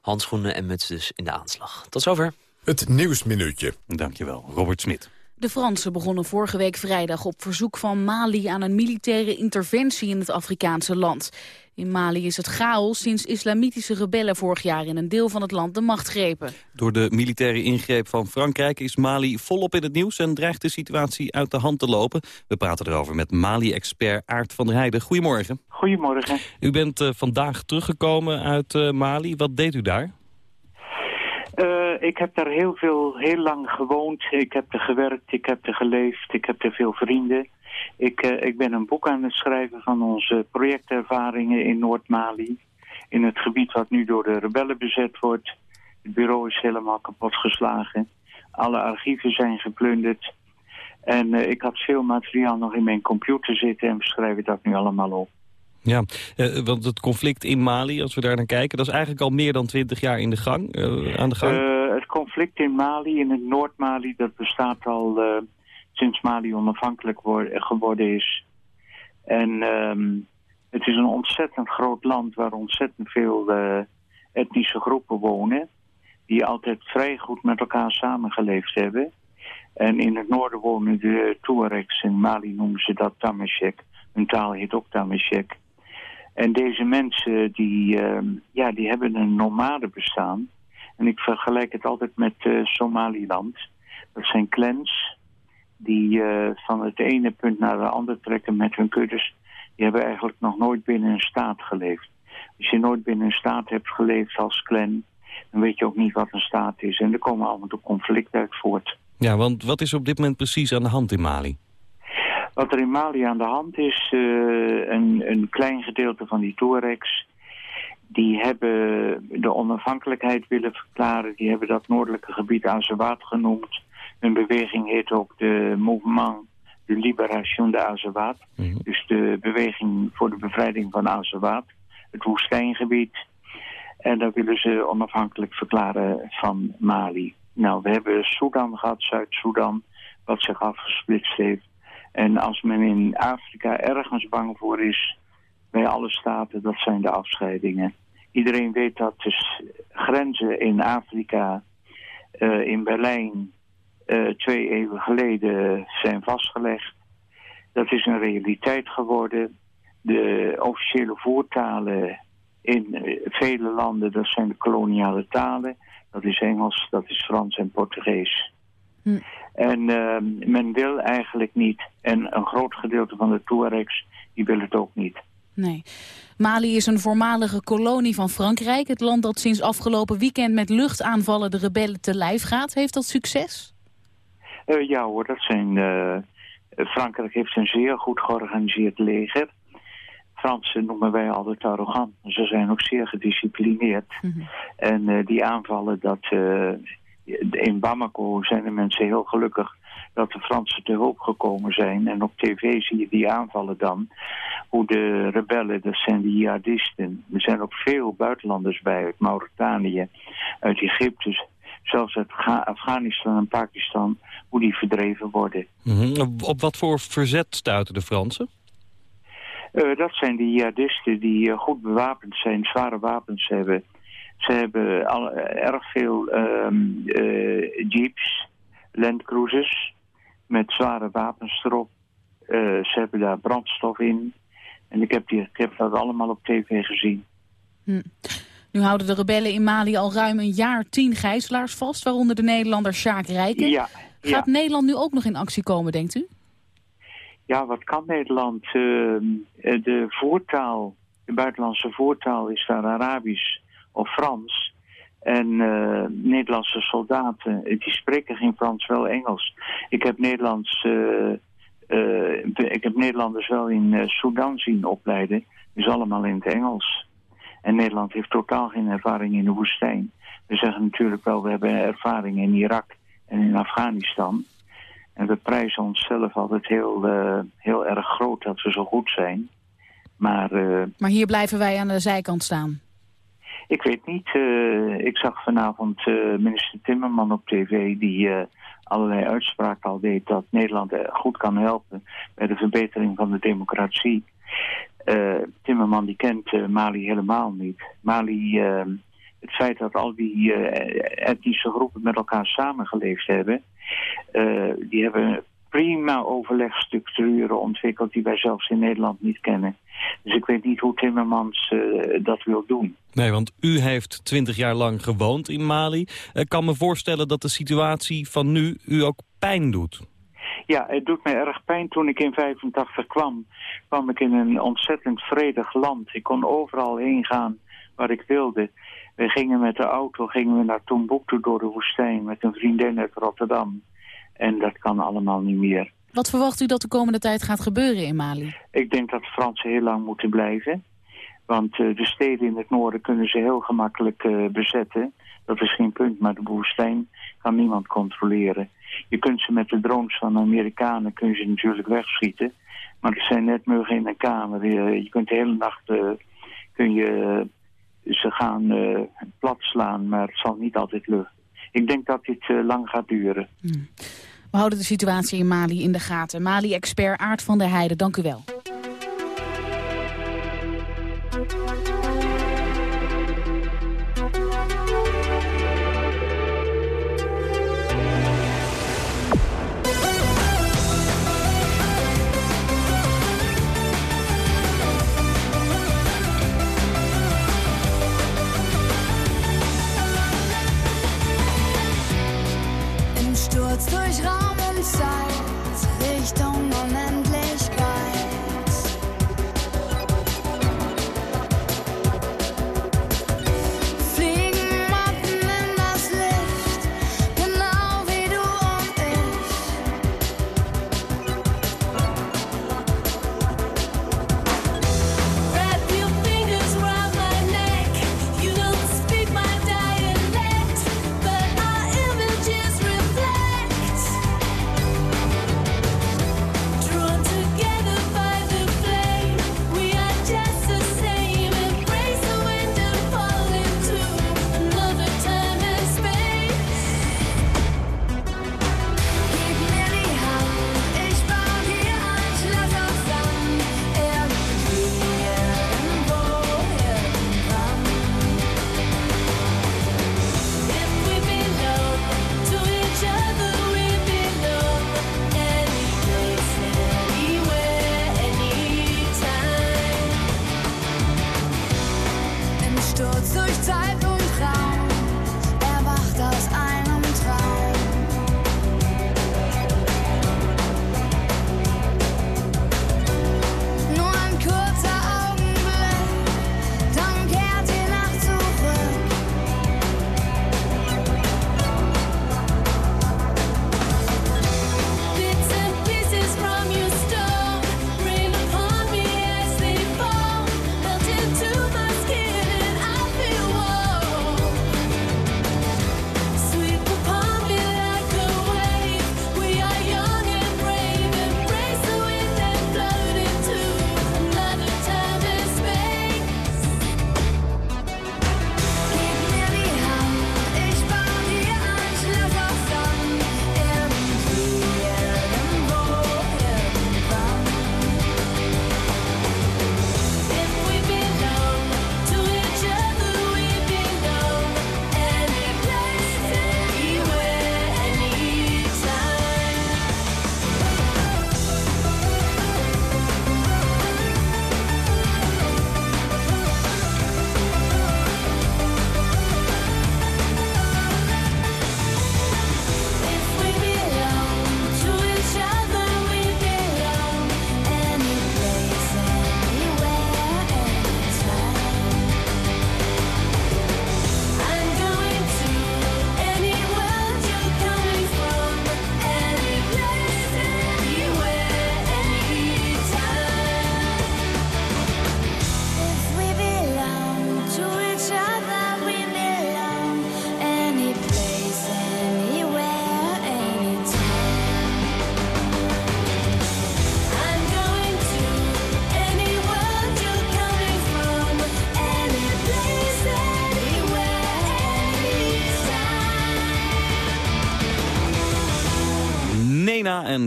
Handschoenen en muts dus in de aanslag. Tot zover.
Het Nieuwsminuutje.
Dankjewel, Robert Smit.
De Fransen begonnen vorige week vrijdag op verzoek van Mali aan een militaire interventie in het Afrikaanse land. In Mali is het chaos sinds islamitische rebellen vorig jaar in een deel van het land de macht grepen.
Door de militaire ingreep van Frankrijk is Mali volop in het nieuws... en dreigt de situatie uit de hand te lopen. We praten erover met Mali-expert Aart van der Heijden. Goedemorgen.
Goedemorgen.
U bent eh, vandaag teruggekomen uit eh, Mali. Wat deed u daar?
Ik heb daar heel veel, heel lang gewoond. Ik heb er gewerkt, ik heb er geleefd, ik heb er veel vrienden. Ik, eh, ik ben een boek aan het schrijven van onze projectervaringen in Noord-Mali. In het gebied wat nu door de rebellen bezet wordt. Het bureau is helemaal kapotgeslagen. Alle archieven zijn geplunderd. En eh, ik had veel materiaal nog in mijn computer zitten en we schrijven dat nu allemaal op.
Ja, eh, want het conflict in Mali, als we daar naar kijken... dat is eigenlijk al meer dan twintig jaar in de gang, eh, aan de gang.
Conflict in Mali, in het Noord-Mali, dat bestaat al eh, sinds Mali onafhankelijk wor- geworden is. En ehm, het is een ontzettend groot land waar ontzettend veel eh, etnische groepen wonen. Die altijd vrij goed met elkaar samengeleefd hebben. En in het noorden wonen de Tuaregs. In Mali noemen ze dat Tamashek. Hun taal heet ook Tamashek. En deze mensen die, ehm, ja, die hebben een nomade bestaan. En ik vergelijk het altijd met eh, Somaliland. Dat zijn clans die eh, van het ene punt naar de andere trekken met hun kuddes. Die hebben eigenlijk nog nooit binnen een staat geleefd. Als je nooit binnen een staat hebt geleefd als clan, dan weet je ook niet wat een staat is. En er komen allemaal de conflicten uit voort.
Ja, want wat is op dit moment precies aan de hand in Mali?
Wat er in Mali aan de hand is, eh, een, een klein gedeelte van die Tuaregs... die hebben de onafhankelijkheid willen verklaren. Die hebben dat noordelijke gebied Azawad genoemd. Hun beweging heet ook de Mouvement de Libération de Azawad. Dus de beweging voor de bevrijding van Azawad. Het woestijngebied. En dat willen ze onafhankelijk verklaren van Mali. Nou, we hebben Sudan gehad, Zuid-Soedan, wat zich afgesplitst heeft. En als men in Afrika ergens bang voor is, bij alle staten, dat zijn de afscheidingen. Iedereen weet dat de s- grenzen in Afrika, eh, in Berlijn, eh, twee eeuwen geleden zijn vastgelegd. Dat is een realiteit geworden. De officiële voertalen in eh, vele landen, dat zijn de koloniale talen. Dat is Engels, dat is Frans en Portugees.
Hm.
En eh, men wil eigenlijk niet. En een groot gedeelte van de Tuaregs, die wil het ook niet.
Nee. Mali is een voormalige kolonie van Frankrijk. Het land dat sinds afgelopen weekend met luchtaanvallen de rebellen te lijf gaat. Heeft dat succes?
Eh, ja hoor, dat zijn... eh, Frankrijk heeft een zeer goed georganiseerd leger. Fransen noemen wij altijd arrogant. Ze zijn ook zeer gedisciplineerd. En eh, die aanvallen, dat, in Bamako zijn de mensen heel gelukkig dat de Fransen te hulp gekomen zijn. En op tv zie je die aanvallen dan. Hoe de rebellen, dat zijn de jihadisten. Er zijn ook veel buitenlanders bij, uit Mauritanië, uit Egypte. Zelfs uit Afghanistan en Pakistan, hoe die verdreven worden.
Mhm. Op- Op wat voor verzet stuiten de Fransen?
Eh, dat zijn de jihadisten die eh, goed bewapend zijn, zware wapens hebben. Ze hebben al, eh, erg veel ehm, eh, jeeps, landcruisers met zware wapens erop. Eh, ze hebben daar brandstof in. En ik heb, die, ik heb dat allemaal op tv gezien.
Hm. Nu houden de rebellen in Mali al ruim een jaar tien gijzelaars vast, waaronder de Nederlander Sjaak Rijken.
Ja,
Gaat
ja.
Nederland nu ook nog in actie komen, denkt u?
Ja, wat kan Nederland? Ehm, eh, de voertaal, de buitenlandse voertaal is daar Arabisch of Frans. En eh, Nederlandse soldaten, eh, die spreken geen Frans, wel Engels. Ik heb, eh, ik heb Nederlanders wel in Sudan zien opleiden. Dus allemaal in het Engels. En Nederland heeft totaal geen ervaring in de woestijn. We zeggen natuurlijk wel, we hebben ervaring in Irak en in Afghanistan. En we prijzen onszelf altijd heel, heel erg groot dat we zo goed zijn. Maar
Maar hier blijven wij aan de zijkant staan.
Ik weet niet. eh, ik zag vanavond eh, minister Timmerman op tv die eh, allerlei uitspraken al deed dat Nederland goed kan helpen bij de verbetering van de democratie. Timmerman die kent Mali helemaal niet. Mali, eh, het feit dat al die etnische groepen met elkaar samengeleefd hebben, die hebben prima overlegstructuren ontwikkeld die wij zelfs in Nederland niet kennen. Dus ik weet niet hoe Timmermans eh, dat wil doen.
Nee, want u heeft twintig jaar lang gewoond in Mali. Ik kan me voorstellen dat de situatie van nu u ook pijn doet.
Ja, het doet mij erg pijn. Toen ik in 85 kwam, kwam ik in een ontzettend vredig land. Ik kon overal heen gaan waar ik wilde. We gingen met de auto gingen we naar Tombouctou door de woestijn met een vriendin uit Rotterdam. En dat kan allemaal niet meer.
Wat verwacht u dat de komende tijd gaat gebeuren in Mali?
Ik denk dat de Fransen heel lang moeten blijven. Want eh, de steden in het noorden kunnen ze heel gemakkelijk eh, bezetten. Dat is geen punt, maar de woestijn kan niemand controleren. Je kunt ze met de drones van de Amerikanen kun je ze natuurlijk wegschieten. Maar het zijn net muggen in een kamer. Je, je kunt de hele nacht eh, kun je, eh, ze gaan eh, plat slaan, maar het zal niet altijd lukken. Ik denk dat dit eh, lang gaat duren.
We houden de situatie in Mali in de gaten. Mali-expert Aart van der Heijden, dank u wel.
durch Zeit.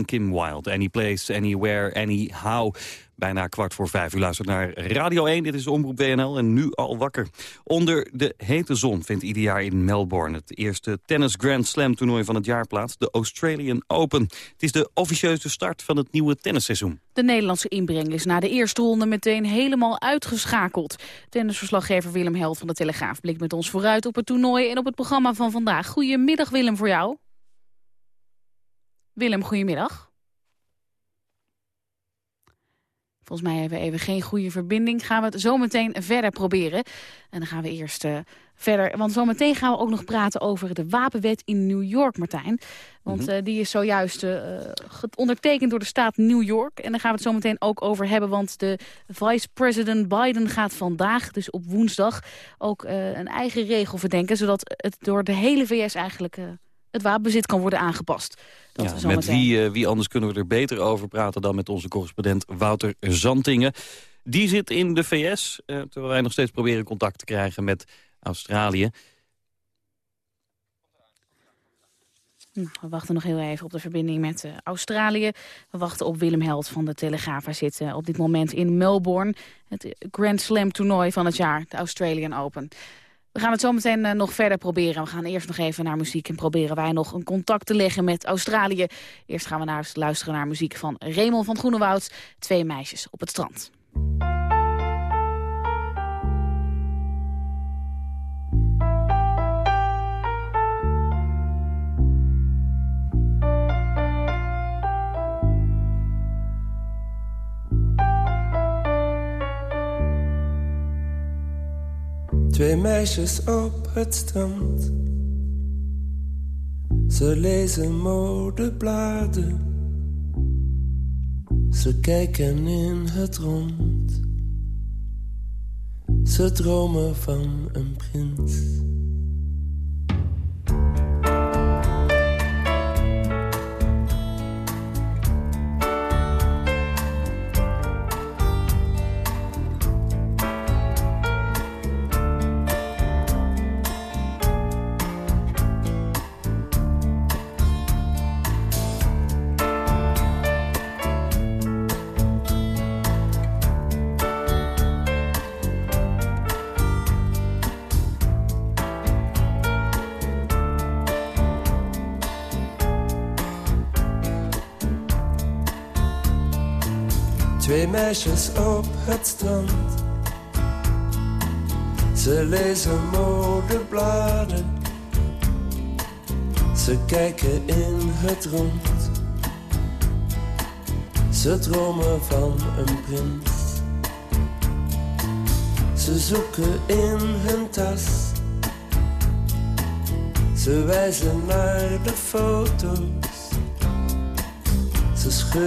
Kim Wilde. Any place, anywhere, anyhow. Bijna kwart voor vijf. U luistert naar Radio 1, dit is Omroep WNL en nu al wakker. Onder de hete zon vindt ieder jaar in Melbourne... het eerste tennis Grand Slam toernooi van het jaar plaats, de Australian Open. Het is de officieuze start van het nieuwe tennisseizoen.
De Nederlandse inbreng is na de eerste ronde meteen helemaal uitgeschakeld. Tennisverslaggever Willem Held van de Telegraaf blikt met ons vooruit op het toernooi en op het programma van vandaag. Goedemiddag Willem voor jou. Willem, goedemiddag. Volgens mij hebben we even geen goede verbinding. Gaan we het zo meteen verder proberen. En dan gaan we eerst uh, verder. Want zometeen gaan we ook nog praten over de wapenwet in New York, Martijn. Want uh, die is zojuist uh, ondertekend door de staat New York. En daar gaan we het zo meteen ook over hebben. Want de vice-president Biden gaat vandaag, dus op woensdag... ook een eigen regel verdenken. Zodat het door de hele VS eigenlijk het wapenbezit kan worden aangepast.
Dat ja, met wie, uh, wie anders kunnen we er beter over praten dan met onze correspondent Wouter Zantingen. Die zit in de VS, uh, terwijl wij nog steeds proberen contact te krijgen met Australië.
Hm, we wachten nog heel even op de verbinding met uh, Australië. We wachten op Willem Held van de Telegraaf. Hij zit op dit moment in Melbourne. Het Grand Slam toernooi van het jaar, de Australian Open. We gaan het zo meteen uh, nog verder proberen. We gaan eerst nog even naar muziek en proberen wij nog een contact te leggen met Australië. Eerst gaan we naar, luisteren naar muziek van Raymond van Groenewoud. Twee meisjes op het strand.
Twee meisjes op het strand. Ze lezen modebladen. Ze kijken in het rond. Ze dromen van een prins.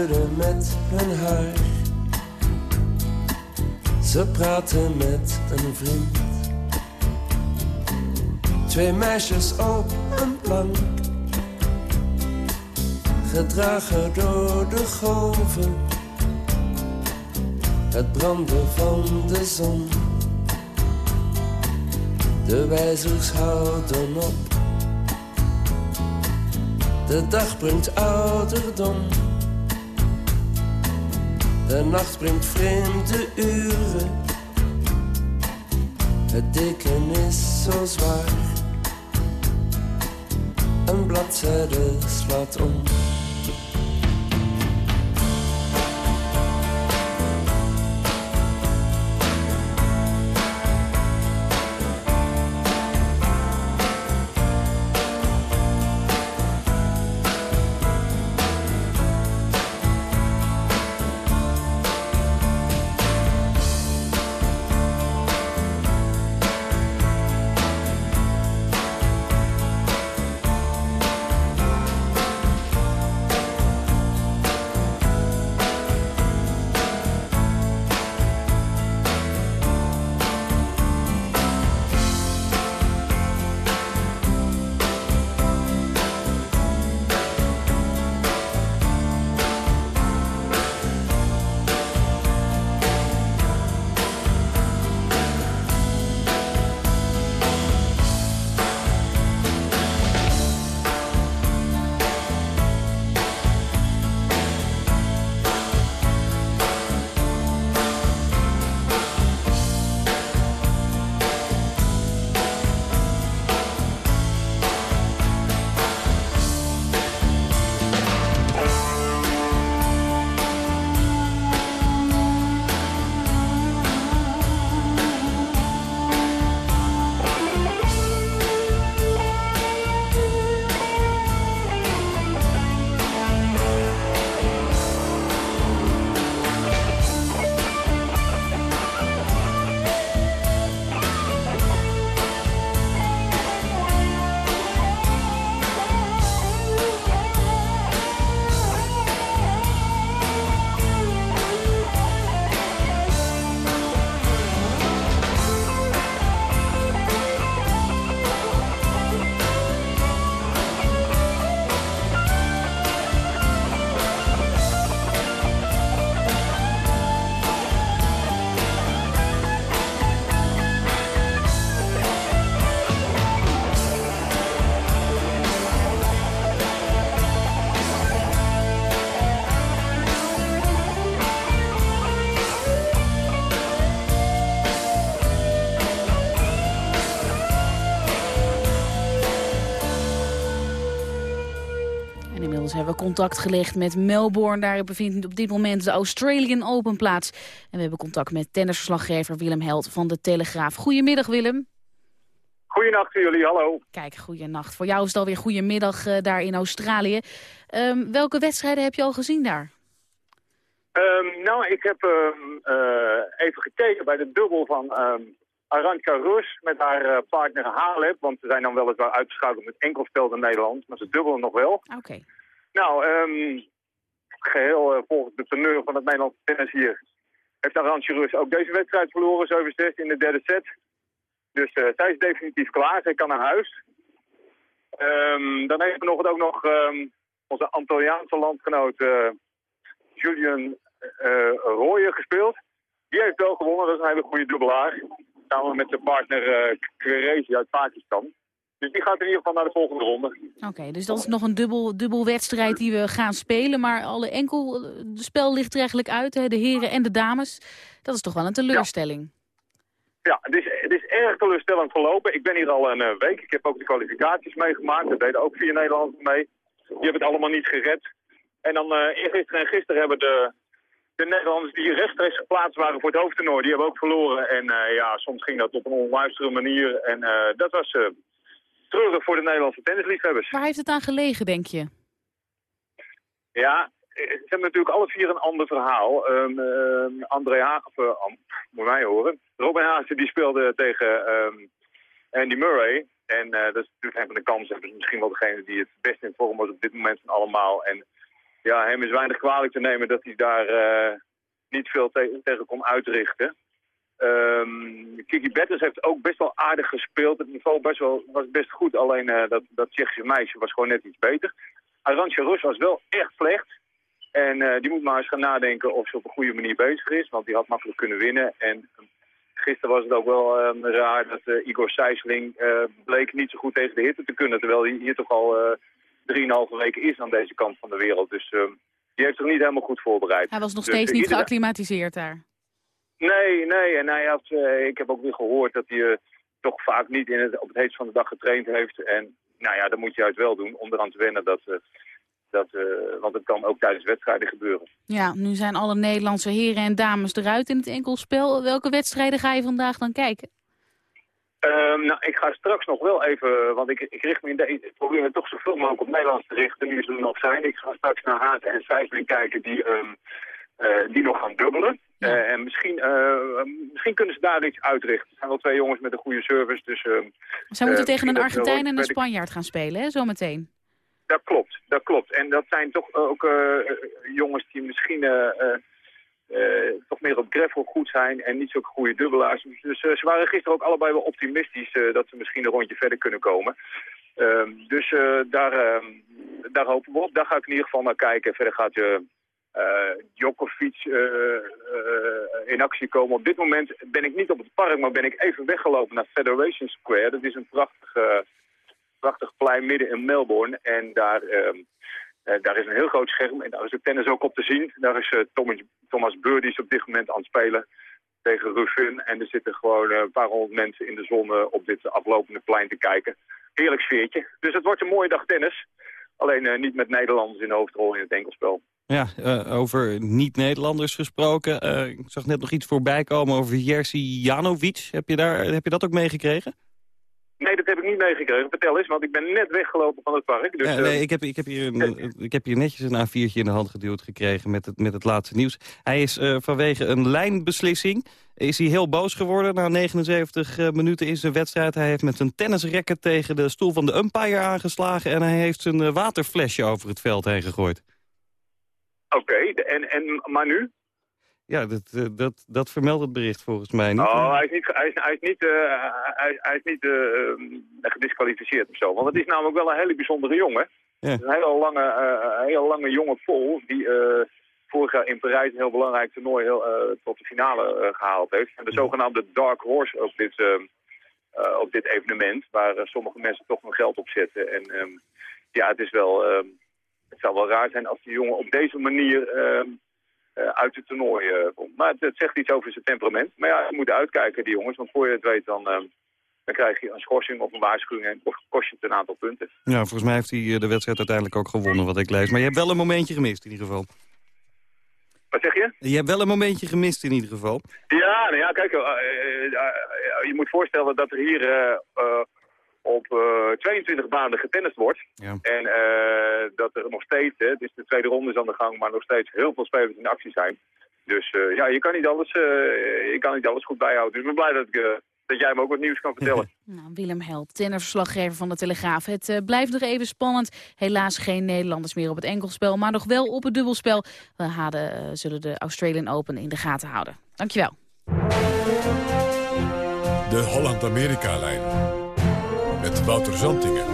Schudden met hun haar. Ze praten met een vriend. Twee meisjes op een plank. Gedragen door de golven. Het branden van de zon. De wijzers houden op. De dag brengt ouderdom. De nacht brengt vreemde uren. Het deken is zo zwaar. Een bladzijde slaat om.
Inmiddels hebben we contact gelegd met Melbourne. Daar bevindt op dit moment de Australian Open plaats. En we hebben contact met tennisverslaggever Willem Held van de Telegraaf. Goedemiddag Willem.
Goedenacht voor jullie, hallo.
Kijk, goeienacht. Voor jou is het alweer goedemiddag uh, daar in Australië. Um, welke wedstrijden heb je al gezien daar?
Um, nou, ik heb um, uh, even gekeken bij de dubbel van Arantxa Rus met haar uh, partner Halep. Want ze zijn dan weliswaar uitgeschakeld met enkelspel in Nederland. Maar ze dubbelen nog wel.
Oké. Okay.
Nou, um, geheel uh, volgens de teneur van het Nederlandse tennis hier... heeft Arantxa Rus ook deze wedstrijd verloren, 7-6 in de derde set. Dus uh, zij is definitief klaar. Zij kan naar huis. Um, dan we nog, ook nog um, onze Antilliaanse landgenoot Julian Royer gespeeld. Die heeft wel gewonnen. Dat is een hele goede dubbelaar samen met zijn partner uh, uit Pakistan. Dus die gaat in ieder geval naar de volgende ronde.
Oké, okay, dus dat is nog een dubbel, dubbel wedstrijd die we gaan spelen. Maar alle enkel de spel ligt er eigenlijk uit, hè? de heren en de dames. Dat is toch wel een teleurstelling.
Ja, het, is, het is erg teleurstellend verlopen. Ik ben hier al een uh, week. Ik heb ook de kwalificaties meegemaakt. Er deden ook vier Nederlanders mee. Die hebben het allemaal niet gered. En dan uh, eergisteren en gisteren hebben de, de Nederlanders die rechtstreeks geplaatst waren voor het hoofdtoernooi, die hebben ook verloren. En uh, ja, soms ging dat op een onluistere manier. En uh, dat was treurig voor de Nederlandse tennisliefhebbers.
Waar heeft het aan gelegen, denk je?
Ja, ze hebben natuurlijk alle vier een ander verhaal. Um, um, André Haag, of, um, moet mij horen. Robin Haase die speelde tegen Andy Murray. En dat is natuurlijk een van de kansen. Dus misschien wel degene die het best in vorm was op dit moment van allemaal. En ja, hem is weinig kwalijk te nemen dat hij daar uh, niet veel te tegen kon uitrichten. Um, Kiki Betters heeft ook best wel aardig gespeeld. Het niveau best wel, was best goed, alleen uh, dat, dat Tsjechische meisje was gewoon net iets beter. Arantxa Rus was wel echt slecht. En uh, die moet maar eens gaan nadenken of ze op een goede manier bezig is. Want die had makkelijk kunnen winnen. En gisteren was het ook wel um, raar dat Igor Sijsling bleek niet zo goed tegen de hitte te kunnen. Terwijl hij hier toch al 3,5 weken is aan deze kant van de wereld. Dus die heeft zich niet helemaal goed voorbereid.
Hij was nog
dus,
steeds niet geacclimatiseerd daar.
Nee, nee. En hij had, uh, ik heb ook weer gehoord dat hij uh, toch vaak niet in het, op het heetst van de dag getraind heeft. En nou ja, dat moet je juist wel doen om eraan te wennen dat... Dat, uh, want het kan ook tijdens wedstrijden gebeuren.
Ja, nu zijn alle Nederlandse heren en dames eruit in het enkelspel. Welke wedstrijden ga je vandaag dan kijken?
Um, nou, ik ga straks nog wel even, want ik, ik richt me in de, ik probeer me toch zoveel mogelijk op Nederlands te richten, nu ze er nog zijn. Ik ga straks naar Haat en Sijsling kijken die, um, uh, die nog gaan dubbelen. Ja. Uh, en misschien, uh, misschien kunnen ze daar iets uitrichten. Er zijn wel twee jongens met een goede service. Dus, uh,
Zij moeten tegen een Argentijn en een Spanjaard gaan spelen, hè, zometeen.
Dat klopt, dat klopt. En dat zijn toch ook jongens die misschien... Toch meer op gravel goed zijn en niet zo'n goede dubbelaars. Dus ze waren gisteren ook allebei wel optimistisch dat ze misschien een rondje verder kunnen komen. Ehm, dus daar, ehm, daar hopen we op. Daar ga ik in ieder geval naar kijken. Verder gaat je Djokovic in actie komen. Op dit moment ben ik niet op het park, maar ben ik even weggelopen naar Federation Square. Dat is een prachtig, prachtig plein midden in Melbourne. En daar... Ehm, daar is een heel groot scherm en daar is het tennis ook op te zien. Daar is Thomas, Thomas op dit moment aan het spelen tegen Ruffin. En er zitten gewoon een paar honderd mensen in de zon op dit aflopende plein te kijken. Heerlijk sfeertje. Dus het wordt een mooie dag tennis. Alleen niet met Nederlanders in de hoofdrol in het enkelspel.
Ja, over niet-Nederlanders gesproken. ik zag net nog iets voorbij komen over Jerzy Janovic. Heb je, daar, heb je dat ook meegekregen?
Nee, dat heb ik niet meegekregen. Vertel eens, want ik ben net weggelopen van het park. Dus,
ja, nee, ik, heb, ik, heb hier een, ik heb hier netjes een A4'tje in de hand geduwd gekregen met het, met het laatste nieuws. Hij is uh, vanwege een lijnbeslissing is hij heel boos geworden na 79 uh, minuten in zijn wedstrijd. Hij heeft met zijn tennisracket tegen de stoel van de umpire aangeslagen... en hij heeft zijn uh, waterflesje over het veld heen gegooid.
Oké, okay, en, en, maar nu?
Ja, dat, uh, dat, dat vermeldt het bericht volgens mij niet.
Oh, hij is niet, hij is, hij is niet, uh, hij, hij, is niet uh, gedisqualificeerd of zo. Want het is namelijk wel een hele bijzondere jongen. Ja. Een hele lange, hele lange jonge vol die vorig jaar in Parijs een heel belangrijk toernooi heel, tot de finale gehaald heeft. En de zogenaamde Dark Horse op dit, op dit evenement, waar sommige mensen toch nog geld op zetten. En um, ja, het is wel, um, het zou wel raar zijn als die jongen op deze manier... Um, uh, uit het toernooi uh, komt. Maar het, het, zegt iets over zijn temperament. Maar ja, ze moeten uitkijken, die jongens. Want voor je het weet, dan, uh, dan krijg je een schorsing of een waarschuwing en of kost je het een aantal punten.
Ja, volgens mij heeft hij eh, de wedstrijd uiteindelijk ook gewonnen, wat ik lees. Maar je hebt wel een momentje gemist in ieder geval.
Wat zeg je?
Je hebt wel een momentje gemist in ieder geval.
Ja, nou ja, kijk, eh, eh, eh, je moet voorstellen dat er hier eh, eh, op eh, 22 banen getennist wordt.
Ja.
En eh, dat er nog steeds, hè, dus de tweede ronde is aan de gang, maar nog steeds heel veel spelers in actie zijn. Dus eh, ja, je kan, niet alles, eh, je kan niet alles goed bijhouden. Dus ik ben blij dat, ik, eh, dat jij me ook wat nieuws kan vertellen. <laughs>
Nou, Willem Held, tennisverslaggever van de Telegraaf. Het eh, blijft nog even spannend. Helaas geen Nederlanders meer op het enkelspel, maar nog wel op het dubbelspel. We hadden, eh, zullen de Australian Open in de gaten houden. Dankjewel.
De Holland-Amerika-lijn. Met Wouter Zantingen.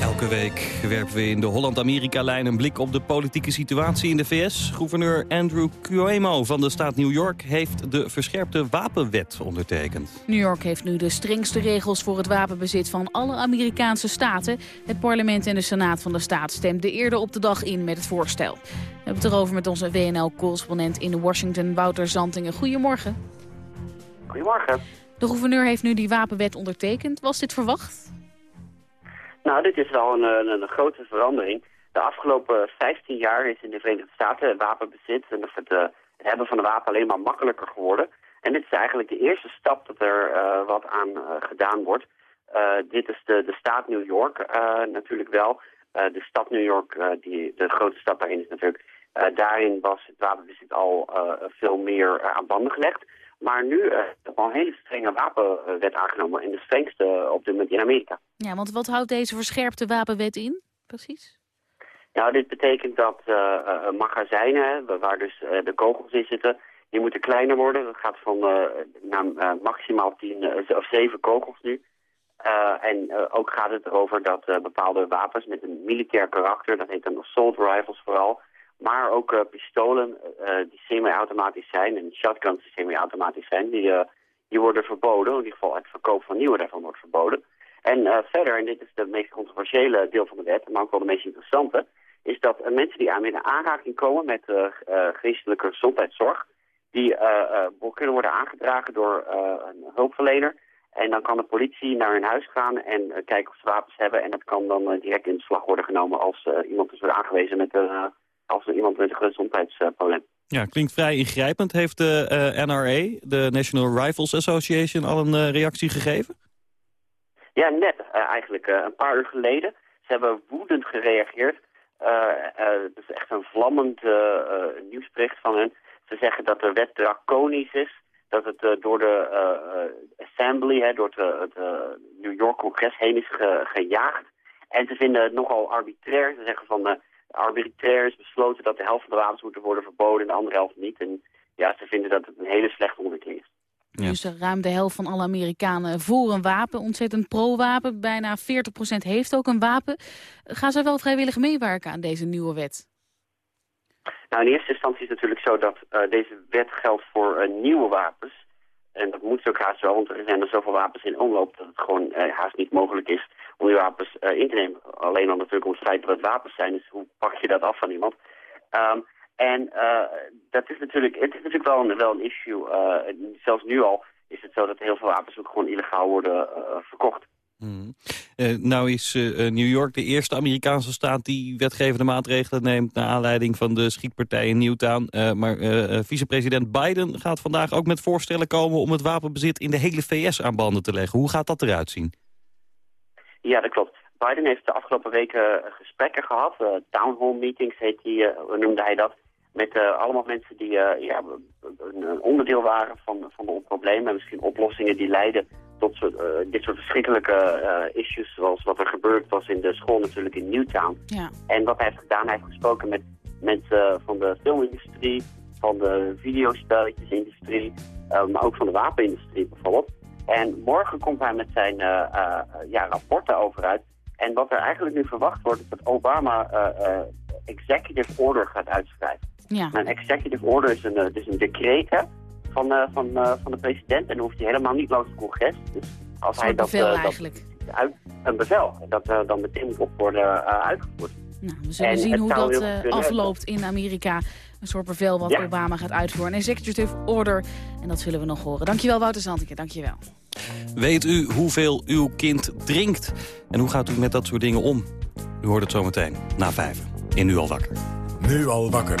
Elke week werpen we in de Holland-Amerika-lijn een blik op de politieke situatie in de VS. Gouverneur Andrew Cuomo van de staat New York heeft de verscherpte wapenwet ondertekend.
New York heeft nu de strengste regels voor het wapenbezit van alle Amerikaanse staten. Het parlement en de senaat van de staat stemden eerder op de dag in met het voorstel. We hebben het erover met onze WNL-correspondent in Washington, Wouter Zantingen. Goedemorgen.
Goedemorgen.
De gouverneur heeft nu die wapenwet ondertekend. Was dit verwacht?
Nou, dit is wel een, een, een grote verandering. De afgelopen 15 jaar is in de Verenigde Staten wapenbezit en eh, het hebben van een wapen alleen maar makkelijker geworden. En dit is eigenlijk de eerste stap dat er eh, wat aan eh, gedaan wordt. Eh, dit is de, de staat New York eh, natuurlijk wel. Eh, de stad New York, eh, die, de grote stad daarin is natuurlijk... eh, daarin was het wapenbezit al eh, veel meer eh, aan banden gelegd. Maar nu uh, is al een hele strenge wapenwet aangenomen. En de strengste eh, op dit moment in Amerika.
Ja, want wat houdt deze verscherpte wapenwet in? Precies.
Nou, dit betekent dat eh, magazijnen, waar dus de kogels in zitten, die moeten kleiner worden. Dat gaat van naar maximaal tien eh, of zeven kogels nu. En ook gaat het erover dat bepaalde wapens met een militair karakter, dat heet dan assault rifles vooral, maar ook eh, pistolen eh, die semi-automatisch zijn en shotguns die semi-automatisch zijn, die, eh, die worden verboden. In ieder geval het verkoop van nieuwe daarvan wordt verboden. En verder, en dit is het meest controversiële deel van de wet, maar ook wel de meest interessante, is dat mensen die aan in aanraking komen met geestelijke gezondheidszorg, die kunnen worden aangedragen door een hulpverlener. En dan kan de politie naar hun huis gaan en kijken of ze wapens hebben. En dat kan dan direct in beslag worden genomen als iemand is wordt aangewezen met een, als er iemand met een gezondheidsprobleem.
Ja, klinkt vrij ingrijpend. Heeft de eh, NRA, de National Rifles Association, al een eh, reactie gegeven?
Ja, net eh, eigenlijk een paar uur geleden. Ze hebben woedend gereageerd. Het is echt een vlammend nieuwsbericht van hen. Ze zeggen dat de wet draconisch is. Dat het door de Assembly, hè, door het, New York congres heen is ge- gejaagd. En ze vinden het nogal arbitrair. Ze zeggen van arbitrair is besloten dat de helft van de wapens moeten worden verboden en de andere helft niet. En ja, ze vinden dat het een hele slechte ontwikkeling is.
Dus de ruim de helft van alle Amerikanen voor een wapen. Ontzettend pro-wapen. Bijna 40% heeft ook een wapen. Gaan zij wel vrijwillig meewerken aan deze nieuwe wet?
Nou, in eerste instantie is het natuurlijk zo dat eh, deze wet geldt voor eh, nieuwe wapens. En dat moet ook haast wel, want er zijn er zoveel wapens in omloop dat het gewoon eh, haast niet mogelijk is om die wapens eh, in te nemen. Alleen al natuurlijk om het feit dat het wapens zijn, dus hoe pak je dat af van iemand? Ehm, en eh, dat is natuurlijk, het is natuurlijk wel een, wel een issue. Zelfs nu al is het zo dat heel veel wapens ook gewoon illegaal worden verkocht.
Eh, nou is eh, eh, New York de eerste Amerikaanse staat die wetgevende maatregelen neemt... naar aanleiding van de schietpartij in Newtown. Maar vicepresident Biden gaat vandaag ook met voorstellen komen... om het wapenbezit in de hele VS aan banden te leggen. Hoe gaat dat eruit zien?
Ja, dat klopt. Biden heeft de afgelopen weken gesprekken gehad. eh, town hall meetings heet die, noemde hij dat. Met eh, allemaal mensen die eh, ja, een, onderdeel waren van, van de problemen. En misschien oplossingen die leiden tot soort, eh, dit soort verschrikkelijke issues. Zoals wat er gebeurd was in de school natuurlijk in Newtown.
Ja.
En wat hij heeft gedaan, hij heeft gesproken met mensen van de filmindustrie, van de videospelletjesindustrie, maar ook van de wapenindustrie bijvoorbeeld. En morgen komt hij met zijn ja, rapporten over uit. En wat er eigenlijk nu verwacht wordt, is dat Obama executive order gaat uitschrijven.
Ja.
Een executive order is een, eh, dus een decreet hè, van, eh, van, eh, van de president. En dan hoeft hij helemaal niet langs het congres. Dus als
Een
hij dat,
bevel
eh, dat
eigenlijk.
uit, een bevel, dat dan meteen moet op worden eh, uitgevoerd.
Nou, we zullen
En
zien hoe dat eh, afloopt in Amerika. Een soort bevel wat
Ja.
Obama gaat uitvoeren. Een executive order. En dat zullen we nog horen. Dankjewel Wouter Zantike, dankjewel.
Weet u hoeveel uw kind drinkt? En hoe gaat u met dat soort dingen om? U hoort het zometeen, na vijf. In Nu al wakker.
Nu al wakker.